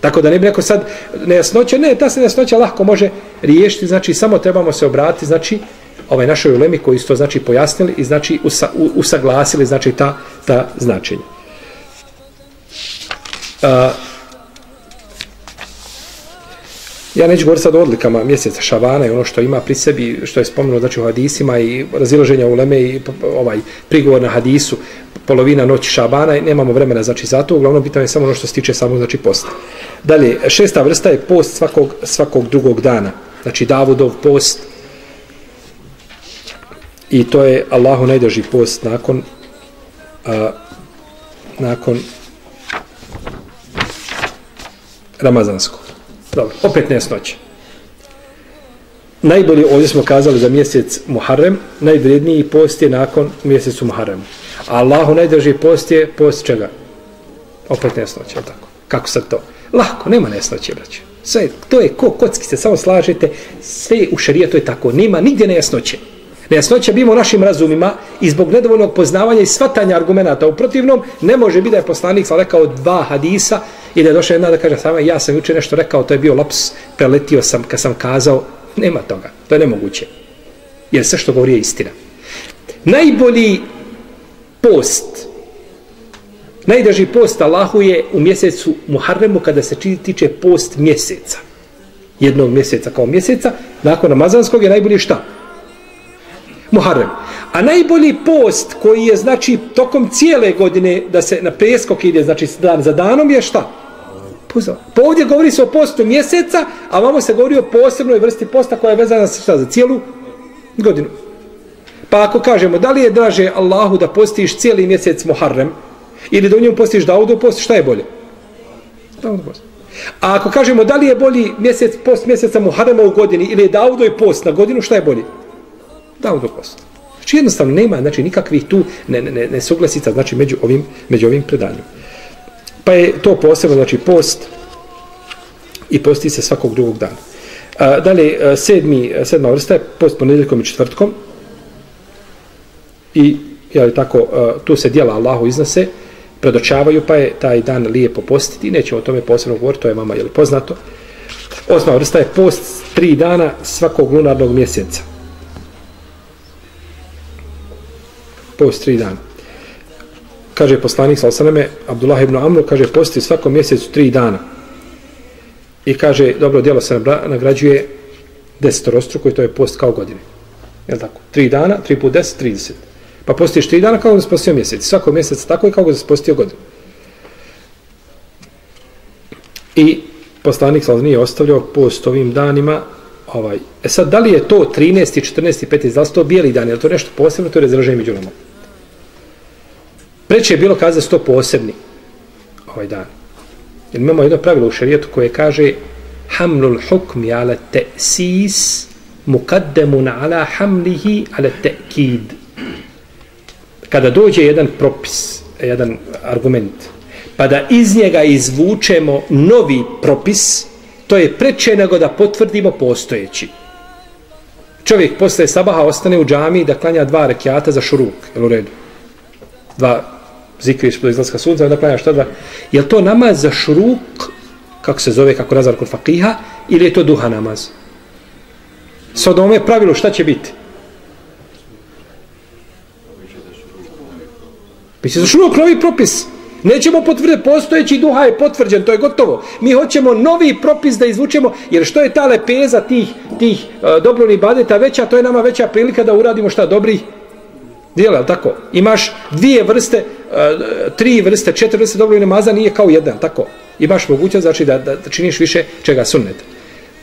Speaker 2: Tako da ne bi neko sad nejasnoće, ne, ta se nejasnoća lahko može riješiti, znači samo trebamo se obratiti, znači ovaj našoj ulemi koji su to znači pojasnili i znači usa, u, usaglasili znači ta, ta značenja. Uh, Ja neću govoriti sad o odlikama mjeseca Šavana i ono što ima pri sebi, što je spomenuo znači, u hadisima i razilaženja u Leme i ovaj prigovor na hadisu, polovina noći Šabana i nemamo vremena znači, za to, uglavnom pitanje je samo ono što se tiče samo znači, posta. Dalje, šesta vrsta je post svakog, svakog drugog dana, znači Davudov post i to je Allahu najdrži post nakon a, nakon Ramazanskog. Dobro, opet nesnoće. Najbolji, ovdje smo kazali za mjesec Muharrem, najvredniji post je nakon mjesecu Muharremu. A Allahu najdrži post je post čega? Opet nesnoće, ali tako? Kako sad to? Lako, nema nesnoće, braće. Sve, to je ko kocki se, samo slažete, sve u šarijetu je tako, nema nigdje nejasnoće. Nejasnoća bimo našim razumima i zbog nedovoljnog poznavanja i svatanja argumenta. U protivnom, ne može biti da je poslanik sa rekao dva hadisa i da je došla jedna da kaže sama ja sam juče nešto rekao, to je bio laps, preletio sam kad sam kazao, nema toga, to je nemoguće. Jer sve što govori je istina. Najbolji post, najdrži post Allahu je u mjesecu Muharremu kada se tiče post mjeseca. Jednog mjeseca kao mjeseca, nakon Ramazanskog je najbolji šta? Muharrem. A najbolji post koji je znači tokom cijele godine da se na preskok ide znači dan za danom je šta? Pozor. Po pa ovdje govori se o postu mjeseca, a vamo se govori o posebnoj vrsti posta koja je vezana sa šta, za cijelu godinu. Pa ako kažemo, da li je draže Allahu da postiš cijeli mjesec Muharrem ili da u njemu postiš Daudu post, šta je bolje? Daudu post. A ako kažemo da li je bolji mjesec, post mjeseca Muharrema u godini ili je Daudoj post na godinu, šta je bolje? Dao Daudoj post. Znači jednostavno nema znači, nikakvih tu ne, ne, ne suglasica znači, među ovim, među ovim predanjima. Pa je to posebno, znači post i posti se svakog drugog dana. A, dalje, sedmi, sedma vrsta je post ponedjeljkom i četvrtkom. I, je tako, tu se dijela Allahu iznose, predočavaju, pa je taj dan lijepo postiti. Nećemo o tome posebno govoriti, to je mama, je li poznato. Osma vrsta je post tri dana svakog lunarnog mjeseca. Post tri dana. Kaže poslanik sa osaname, Abdullah ibn Amru, kaže posti svakom mjesecu tri dana. I kaže, dobro djelo se nagrađuje desetorostruko i to je post kao godine. Je tako? Tri dana, tri put deset, trideset. Pa postiš tri dana kao da se postio mjesec. Svako mjesec tako i kao da se postio godinu. I poslanik sa nije ostavljao post ovim danima. Ovaj. E sad, da li je to 13. 14. 15. Da li to bijeli dan? Je to nešto posebno? To je razraženje među nama. Preće je bilo kazati da to posebni ovaj dan. Jer imamo jedno pravilo u šarijetu koje kaže hamlul hukmi ala te'sis mukaddemun ala hamlihi ala te'kid. Kada dođe jedan propis, jedan argument, pa da iz njega izvučemo novi propis, to je preče nego da potvrdimo postojeći. Čovjek posle sabaha ostane u džami da klanja dva rekiata za šuruk, jel u redu? Dva zikriš do izlaska sunca, onda klanjaš tada. Je to namaz za šruk, kako se zove, kako nazvar kod fakiha, ili je to duha namaz? Sad ovome je pravilo šta će biti? Biće za šruk novi propis. Nećemo potvrditi, postojeći duha je potvrđen, to je gotovo. Mi hoćemo novi propis da izvučemo, jer što je ta lepeza tih, tih e, uh, dobrovnih badeta veća, to je nama veća prilika da uradimo šta dobri dijela, tako? Imaš dvije vrste, Eh, tri vrste, četiri vrste dobrovi namaza, nije kao jedan, tako? Imaš mogućnost, znači, da, da, da činiš više čega sunneta.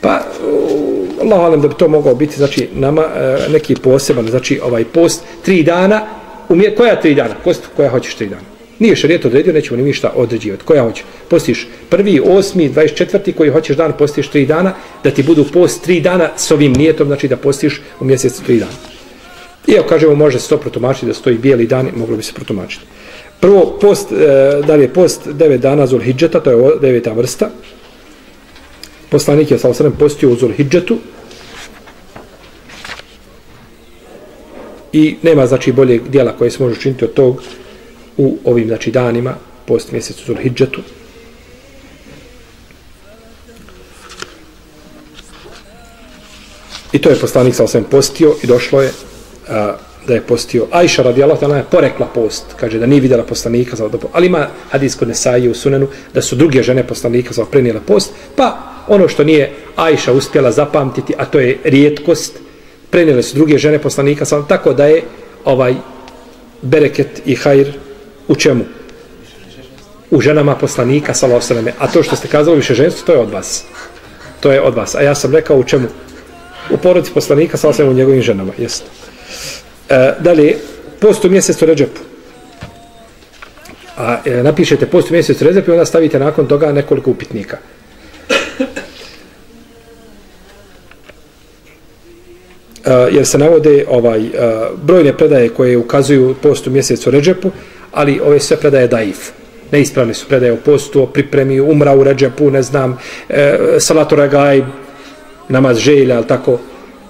Speaker 2: Pa, eh, Allah alam da bi to mogao biti, znači, nama eh, neki poseban, znači, ovaj post, tri dana, umje, koja tri dana? Post koja hoćeš tri dana? Nije šarijet odredio, nećemo ni ništa određivati. Koja hoćeš? Postiš prvi, osmi, dvajest četvrti, koji hoćeš dan, postiš tri dana, da ti budu post tri dana s ovim nijetom, znači da postiš u mjesecu tri dana. Iako kažemo, može se to protumačiti da stoji bijeli dan, moglo bi se protumačiti. Prvo, post, e, da li je post 9 dana Zulhidžeta, to je deveta vrsta. Poslanik je sa osrem postio u Zulhidžetu. I nema, znači, bolje dijela koje se može učiniti od tog u ovim, znači, danima, post mjesecu Zulhidžetu. I to je poslanik sa osrem postio i došlo je a, da je postio. Ajša radijallahu ta'ala je porekla post kaže da nije vidjela poslanika za da, ali ima hadis kod Nesaije u Sunenu da su druge žene poslanika za prenijela post pa ono što nije Ajša uspjela zapamtiti a to je rijetkost prenijele su druge žene poslanika sa tako da je ovaj bereket i hajr u čemu? U ženama poslanika sa a to što ste kazali više ženstvo to je od vas. To je od vas. A ja sam rekao u čemu? U porodici poslanika sa u njegovim ženama jeste E, dalje, post u mjesecu Ređepu. A e, napišete post u mjesecu Ređepu i onda stavite nakon toga nekoliko upitnika. E, jer se navode ovaj e, brojne predaje koje ukazuju post u mjesecu Ređepu, ali ove sve predaje daif. Neispravne su predaje o postu, o pripremi, umra u Ređepu, ne znam, e, salatu ragaj, namaz želja, ali tako,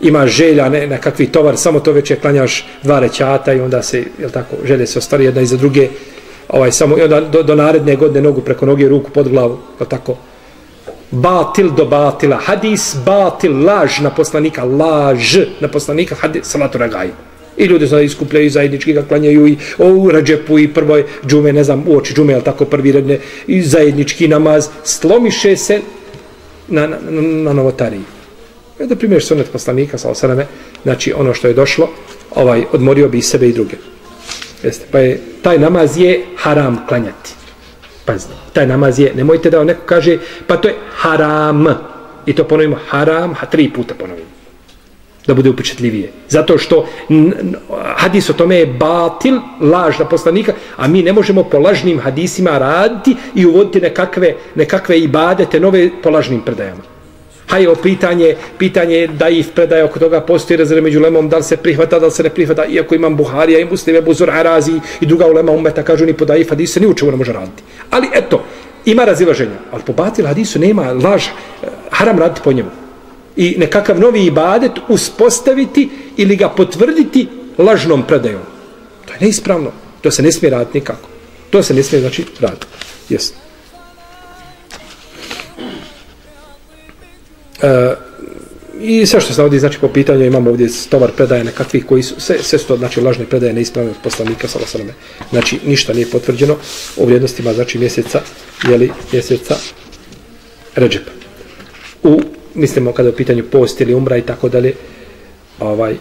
Speaker 2: ima želja ne, na kakvi tovar, samo to već je klanjaš dva rećata i onda se, jel tako, želje se ostvari jedna iza druge, ovaj, samo, i onda do, do naredne godine nogu preko noge, ruku pod glavu, jel tako, batil do batila, hadis batil, laž na poslanika, laž na poslanika, hadis, salatu ragaj. I ljudi se iskupljaju zajednički ga klanjaju i u rađepu i prvoj džume, ne znam, uoči džume, jel tako, prvi redne, i zajednički namaz, slomiše se na, na, na, na novotariji. E da primjeriš sunet poslanika, sa osaname, znači ono što je došlo, ovaj, odmorio bi i sebe i druge. Jeste, pa je, taj namaz je haram klanjati. Pazite, taj namaz je, nemojte da neko kaže, pa to je haram. I to ponovimo, haram, ha, tri puta ponovimo. Da bude upečetljivije. Zato što hadis o tome je batil, laž na poslanika, a mi ne možemo po lažnim hadisima raditi i uvoditi nekakve, nekakve ibadete nove po lažnim predajama. Hajde, pitanje, pitanje da ih predaje oko toga postoji razred među lemom, da li se prihvata, da li se ne prihvata, iako imam Buharija i muslime, Buzur Arazi i druga ulema umeta, kažu ni podaj hadis se ni u čemu ne može raditi. Ali eto, ima razilaženja, ali po batil hadisu nema laž, eh, haram raditi po njemu. I nekakav novi ibadet uspostaviti ili ga potvrditi lažnom predajom. To je neispravno. To se ne smije raditi nikako. To se ne smije, znači, raditi. Jesi. E, I sve što se navodi, znači, po pitanju imamo ovdje stovar predaje nekakvih koji su, sve, sve su to, znači, lažne predaje neispravne od poslanika, sa sveme. Znači, ništa nije potvrđeno o vrijednostima, znači, mjeseca, jeli, mjeseca Ređepa. U, mislimo, kada je u pitanju post ili umra i tako dalje, ovaj,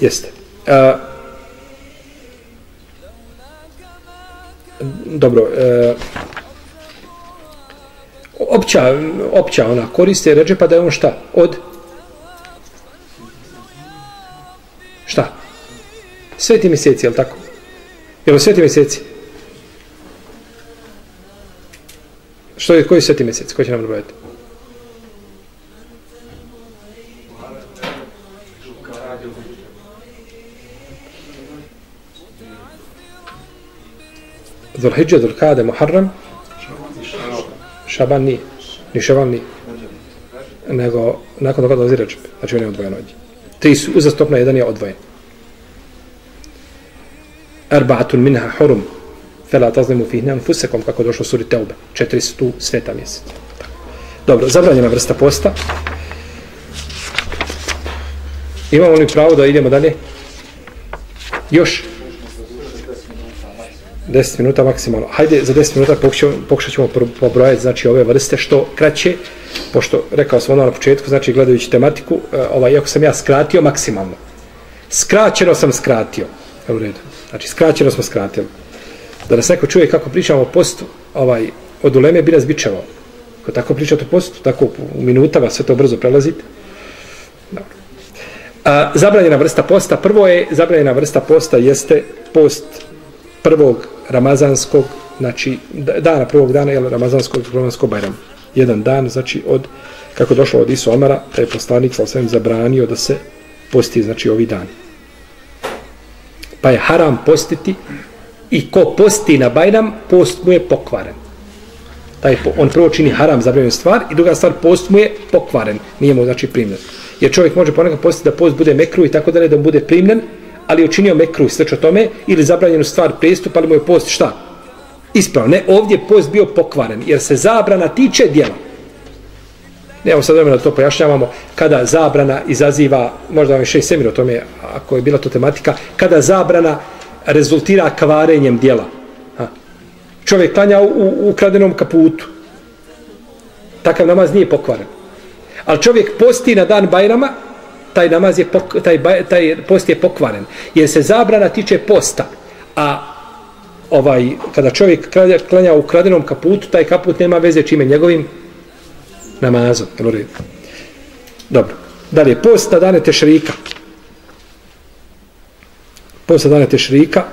Speaker 2: jeste. E, dobro, e, opća, opća ona koriste Ređepa pa da je on šta? Od šta? Sveti mjeseci, je li tako? Je li sveti mjeseci? Što je, koji sveti mjesec? Koji će nam nabrojati? Zulhidža, Zulkade, Muharram, Šaban nije. Ni Šaban nije. Nego, nakon toga dolazi Ređep. Znači, on je odvojen od njih. Tri su uzastopno, jedan je odvojen. Arba'atun minha hurum. Fela tazlimu fihne anfusekom, kako je došlo suri Teube. Četiri su tu sveta mjeseca. Dobro, zabranjena vrsta posta. Imamo li pravo da idemo dalje? Još? 10 minuta maksimalno. Hajde, za 10 minuta pokušat ćemo pobrojati znači, ove vrste što kraće, pošto rekao sam ono na početku, znači gledajući tematiku, e, ovaj, iako sam ja skratio maksimalno. Skraćeno sam skratio. U redu. Znači, skraćeno smo skratili. Da nas neko čuje kako pričamo o postu, ovaj, od uleme bi nas bičevao. Ko tako pričate o postu, tako u minutama sve to brzo prelazite. Dobro. A, zabranjena vrsta posta, prvo je, zabranjena vrsta posta jeste post prvog ramazanskog, znači dana prvog dana jel, ramazanskog ramazanskog bajrama. Jedan dan, znači od kako došlo od Isu Omara, da je poslanik sa svem zabranio da se posti, znači ovi dani. Pa je haram postiti i ko posti na bajram, post mu je pokvaren. Taj, on prvo čini haram zabranjenu stvar i druga stvar, post mu je pokvaren. Nije mu, znači, primljen. Jer čovjek može ponekad postiti da post bude mekru i tako dalje, da bude primljen, ali je učinio mekru i o tome ili zabranjenu stvar prestup, ali mu je post šta? Ispravo. Ne, ovdje je post bio pokvaren, jer se zabrana tiče djela. Evo sad vremena to pojašnjavamo, kada zabrana izaziva, možda vam je šest semir o tome, ako je bila to tematika, kada zabrana rezultira kvarenjem djela. Ha. Čovjek klanja u, u ukradenom kaputu. Takav namaz nije pokvaren. Ali čovjek posti na dan Bajrama, taj namaz je pok, taj, taj post je pokvaren. Jer se zabrana tiče posta a ovaj kada čovjek klanja, klanja u kradenom kaputu taj kaput nema veze čime? Njegovim namazom dobro. Dalje post na dane tešrika. Post na dane tešrika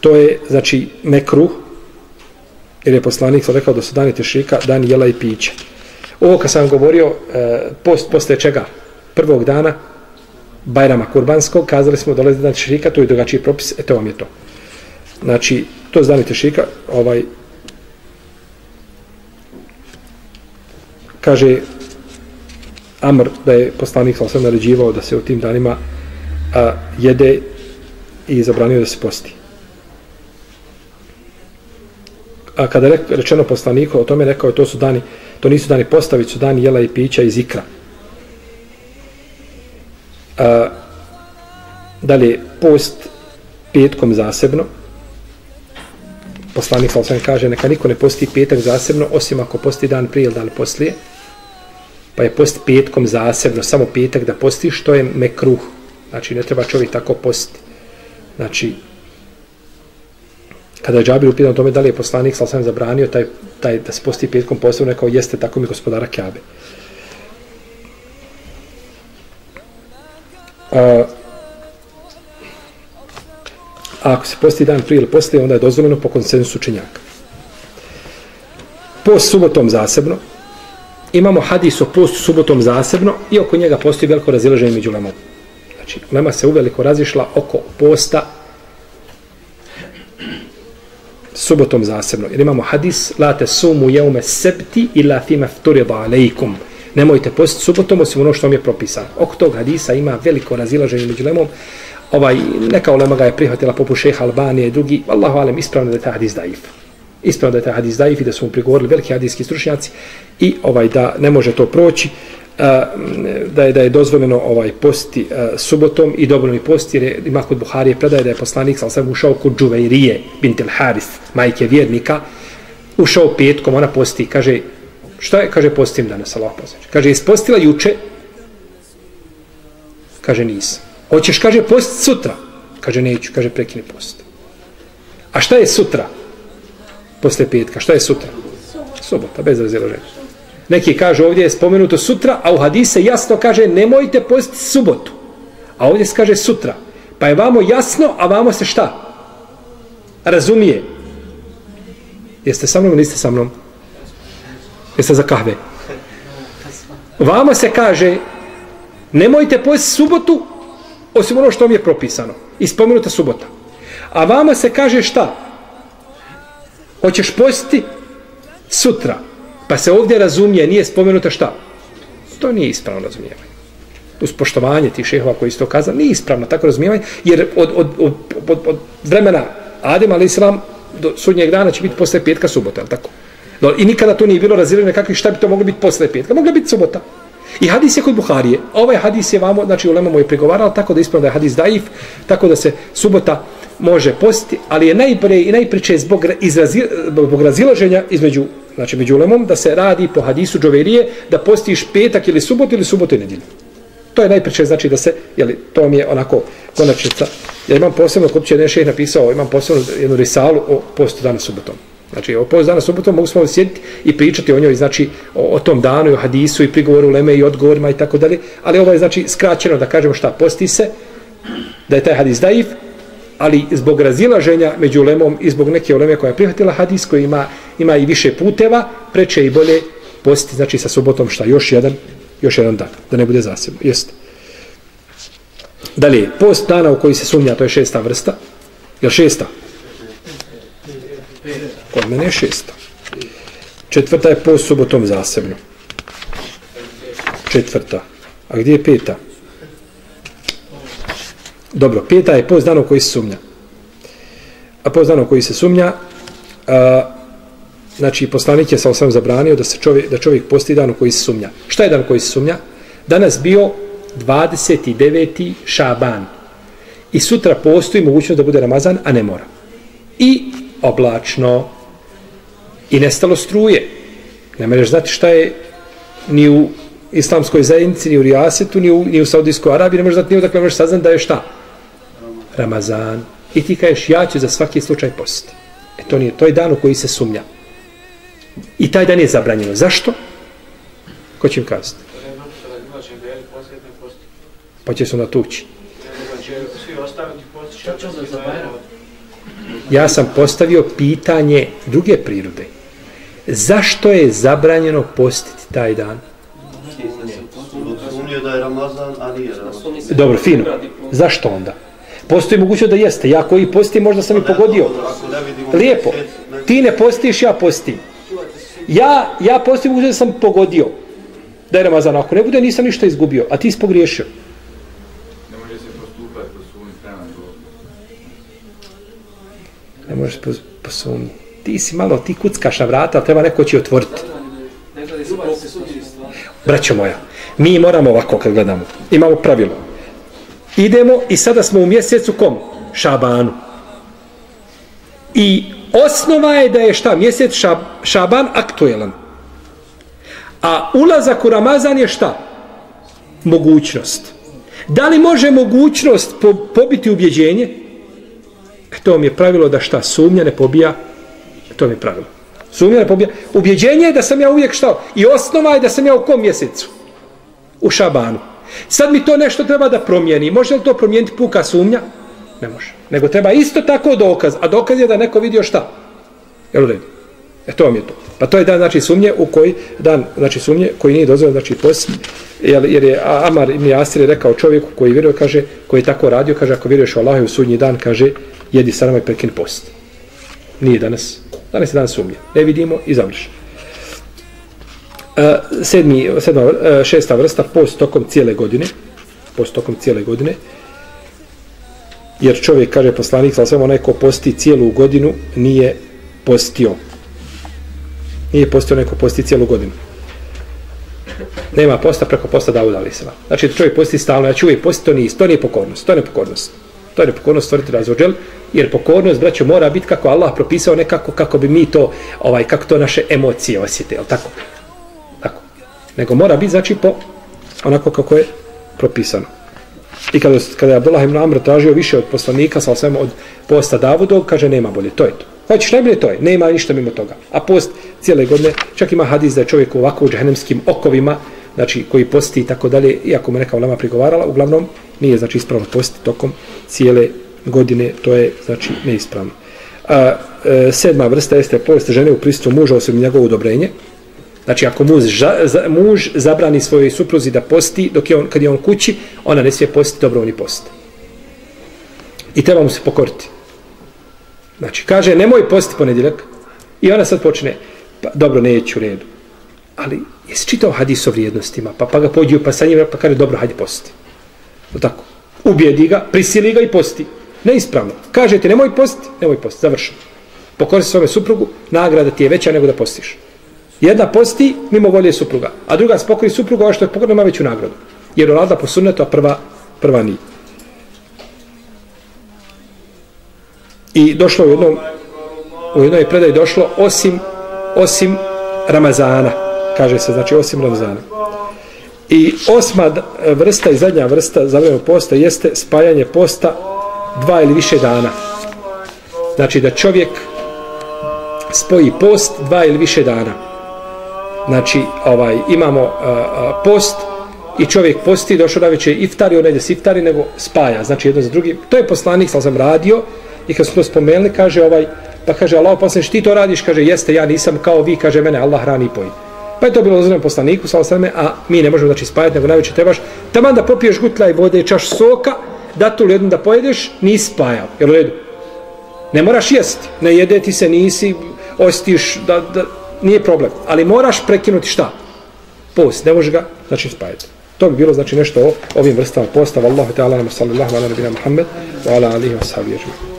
Speaker 2: to je znači mekruh jer je poslanik sam rekao da su dane tešrika dan jela i pića. Ovo kad sam govorio eh, post posle čega? Prvog dana Bajrama Kurbanskog, kazali smo dolazi dan Tešrika, to je drugačiji propis, eto vam je to. Znači, to je dan Tešrika, ovaj, kaže Amr da je poslanik sam naređivao da se u tim danima a, jede i zabranio da se posti. A kada je rečeno poslaniku, o tome rekao je to su dani, to nisu dani postavić, su dani jela i pića iz ikra. A, dalje, post petkom zasebno. Poslanik sa osam kaže, neka niko ne posti petak zasebno, osim ako posti dan prije ili dan poslije. Pa je post petkom zasebno, samo petak da posti, što je mekruh. Znači, ne treba čovjek tako postiti. Znači, kada je Džabir upitan o tome da li je poslanik sa osam zabranio taj, taj, da se posti petkom posebno, rekao, jeste tako mi gospodara Kjabe. A, a ako se posti dan prije ili poslije, onda je dozvoljeno po konsensu činjaka. Post subotom zasebno, imamo hadis o postu subotom zasebno i oko njega postoji veliko razilaženje među lemom. Znači, lema se uveliko razišla oko posta subotom zasebno. Jer imamo hadis, la te sumu jeume septi ila fima fturida alejkum. Nemojte postiti subotom osim ono što vam je propisano. Oko tog hadisa ima veliko razilaženje među lemom. Ovaj, neka ulema ga je prihvatila poput šeha Albanije i drugi. Allahu alem, ispravno da je taj hadis daif. Ispravno da je taj hadis daif i da su mu prigovorili veliki hadijski stručnjaci i ovaj da ne može to proći da je da je dozvoljeno ovaj posti subotom i dobrovoljni post jer je, ima kod Buharije predaje da je poslanik sam sam ušao kod Džuvejrije bint el Haris majke vjernika ušao petkom ona posti kaže šta je kaže postim danas Allah poslaniče. kaže ispostila juče kaže nisam. hoćeš kaže post sutra kaže neću kaže prekini post a šta je sutra posle petka šta je sutra subota bez razilaženja Neki kaže ovdje je spomenuto sutra, a u hadise jasno kaže nemojte postiti subotu. A ovdje se kaže sutra. Pa je vamo jasno, a vamo se šta? Razumije. Jeste sa mnom ili niste sa mnom? Jeste za kahve? Vama se kaže nemojte pojesti subotu osim ono što vam je propisano. I spomenuta subota. A vama se kaže šta? Hoćeš pojesti sutra. Pa se ovdje razumije, nije spomenuta šta? To nije ispravno razumijevanje. Uz poštovanje tih šehova koji su to kazali, nije ispravno tako razumijevanje, jer od, od, od, od, od vremena Adem, ali islam, do sudnjeg dana će biti posle petka subota, tako? No, I nikada to nije bilo razirano kakvi šta bi to moglo biti posle petka. Mogla biti subota. I hadis je kod Buharije. Ovaj hadis je vamo, znači u mu je pregovarao tako da ispravno da je hadis daif, tako da se subota može postiti, ali je najprije i najpriče zbog, izrazi, zbog razilaženja između znači među ulemom, da se radi po hadisu džoverije, da postiš petak ili subot ili subot i nedjelju. To je najpriče, znači da se, jeli, to mi je onako konačnica. Ja imam posebno, kod će jedan šeh napisao, imam posebno jednu risalu o postu dana subotom. Znači, ovo post dana subotom mogu smo sjediti i pričati o njoj, znači, o, o tom danu, o hadisu i prigovoru leme i odgovorima i tako dalje. Ali ovo je, znači, skraćeno da kažemo šta posti se, da je taj hadis daif, ali zbog razilaženja među lemom i zbog neke uleme koja je prihvatila hadis koji ima, ima i više puteva, preče i bolje posti, znači sa subotom šta, još jedan, još jedan dan, da ne bude zasebno. Jeste. Dalje, post dana u koji se sumnja, to je šesta vrsta. Je šesta? Kod mene je šesta. Četvrta je post subotom zasebno. Četvrta. A gdje je peta? Dobro, peta je post dana u koji se sumnja. A post dana u koji se sumnja, a, znači poslanik je sa osam zabranio da se čovjek, da čovjek posti dan u koji se sumnja. Šta je dan u koji se sumnja? Danas bio 29. šaban. I sutra postoji mogućnost da bude Ramazan, a ne mora. I oblačno. I nestalo struje. Ne mereš znati šta je ni u islamskoj zajednici, ni u Rijasetu, ni u, ni u Saudijskoj Arabiji, ne možeš znati ni odakle možeš saznati da je šta? Ramazan. I ti kažeš, ja ću za svaki slučaj postiti. E to nije, to je dan u koji se sumnja. I taj dan je zabranjeno. Zašto? Ko će im kazati? Pa će se onda tući. Ja sam postavio pitanje druge prirode. Zašto je zabranjeno postiti taj dan? Dobro, fino. Zašto onda? Postoji mogućnost da jeste. Ja koji postim, možda sam i pogodio. Lijepo. Ti ne postiš, ja postim. Ja, ja postim mogućnost da sam pogodio. Da je Ramazan. Ako ne bude, nisam ništa izgubio. A ti si pogriješio.
Speaker 3: Ne može se postupati po sumnji prema
Speaker 2: Ne možeš po, po sumnji. Ti si malo, ti kuckaš na vrata, treba neko će otvoriti. Braćo moja, mi moramo ovako kad gledamo. Imamo pravilo. Idemo i sada smo u mjesecu kom? Šabanu. I osnova je da je šta? Mjesec šab, Šaban aktuelan. A ulazak u Ramazan je šta? Mogućnost. Da li može mogućnost po, pobiti ubjeđenje? E to mi je pravilo da šta? Sumnja ne pobija. To mi je pravilo. Sumnja ne pobija. Ubjeđenje je da sam ja uvijek šta? I osnova je da sam ja u kom mjesecu? U Šabanu. Sad mi to nešto treba da promijeni. Može li to promijeniti puka sumnja? Ne može. Nego treba isto tako dokaz. A dokaz je da neko vidio šta? Jel u redu? E to vam je to. Pa to je dan znači sumnje u koji dan znači sumnje koji nije dozvoljen znači post jer, jer je Amar ibn Jasir je rekao čovjeku koji vjeruje kaže koji je tako radio kaže ako vjeruješ u Allaha u sudnji dan kaže jedi sa nama i prekin post. Nije danas. Danas je dan sumnje. Ne vidimo i završi. Uh, sedmi, sedma, e, šesta vrsta post tokom cijele godine. Post tokom cijele godine. Jer čovjek kaže poslanik sa svema onaj ko posti cijelu godinu nije postio. Nije postio neko posti cijelu godinu. Nema posta preko posta Davuda ali se znači čovjek posti stalno ja ću uvijek posti to nije, to nije pokornost to je nepokornost. To je nepokornost stvoriti razvođel jer pokornost braćo mora biti kako Allah propisao nekako kako bi mi to ovaj kako to naše emocije osjete jel tako? Tako. Nego mora biti znači po onako kako je propisano. I kada, kada je Abdullah ibn Amr tražio više od poslanika sa osvijem od posta Davudov kaže nema bolje to je to. Hoćeš najbolje to je, nema ništa mimo toga. A post cijele godine, čak ima hadis da je čovjek ovako u džahenemskim okovima, znači koji posti i tako dalje, iako mu neka lama prigovarala, uglavnom nije znači ispravno posti tokom cijele godine, to je znači neispravno. A, e, sedma vrsta jeste povest žene u pristu muža osim njegovo odobrenje. Znači ako muž, ža, za, muž zabrani svojoj supruzi da posti, dok je on, kad je on kući, ona ne smije postiti dobrovni post. I treba mu se pokoriti. Znači, kaže, nemoj posti ponedjeljak. I ona sad počne, pa, dobro, neću redu. Ali, jesi čitao hadis o vrijednostima, pa, pa ga pođu, pa sa njim, pa kaže, dobro, hajde posti. O tako. Ubijedi ga, prisili ga i posti. Neispravno. Kažete nemoj postiti, nemoj posti, završeno. Pokori se svome suprugu, nagrada ti je veća nego da postiš. Jedna posti mimo volje supruga, a druga spokori supruga, ovo što je pokori, ima veću nagradu. Jer uradila po sunnetu, a prva, prva nije. I došlo u jednom u jednoj predaji došlo osim osim Ramazana. Kaže se, znači osim Ramazana. I osma vrsta i zadnja vrsta za vrijeme posta jeste spajanje posta dva ili više dana. Znači da čovjek spoji post dva ili više dana. Znači, ovaj imamo a, a, post i čovjek posti, došao da već je iftari, on ne ide iftari, nego spaja, znači jedno za drugim. To je poslanik, sam sam radio, I kad su to spomenuli, kaže ovaj, pa kaže Allah, što ti to radiš, kaže jeste, ja nisam kao vi, kaže mene Allah hrani i poji. Pa je to bilo ozirno poslaniku, sa a mi ne možemo znači spajati, nego najveće trebaš, taman da popiješ gutla i vode i čaš soka, da jednu da pojedeš, nisi spajao, jel u redu? Ne moraš jesti, ne jede ti se, nisi, ostiš, da, da, nije problem, ali moraš prekinuti šta? Post, ne može ga, znači spajati. To bi bilo znači nešto o ovim vrstama posta. Wallahu ta'ala, sallallahu ala nabina Muhammed, wa ala alihi wa sahbihi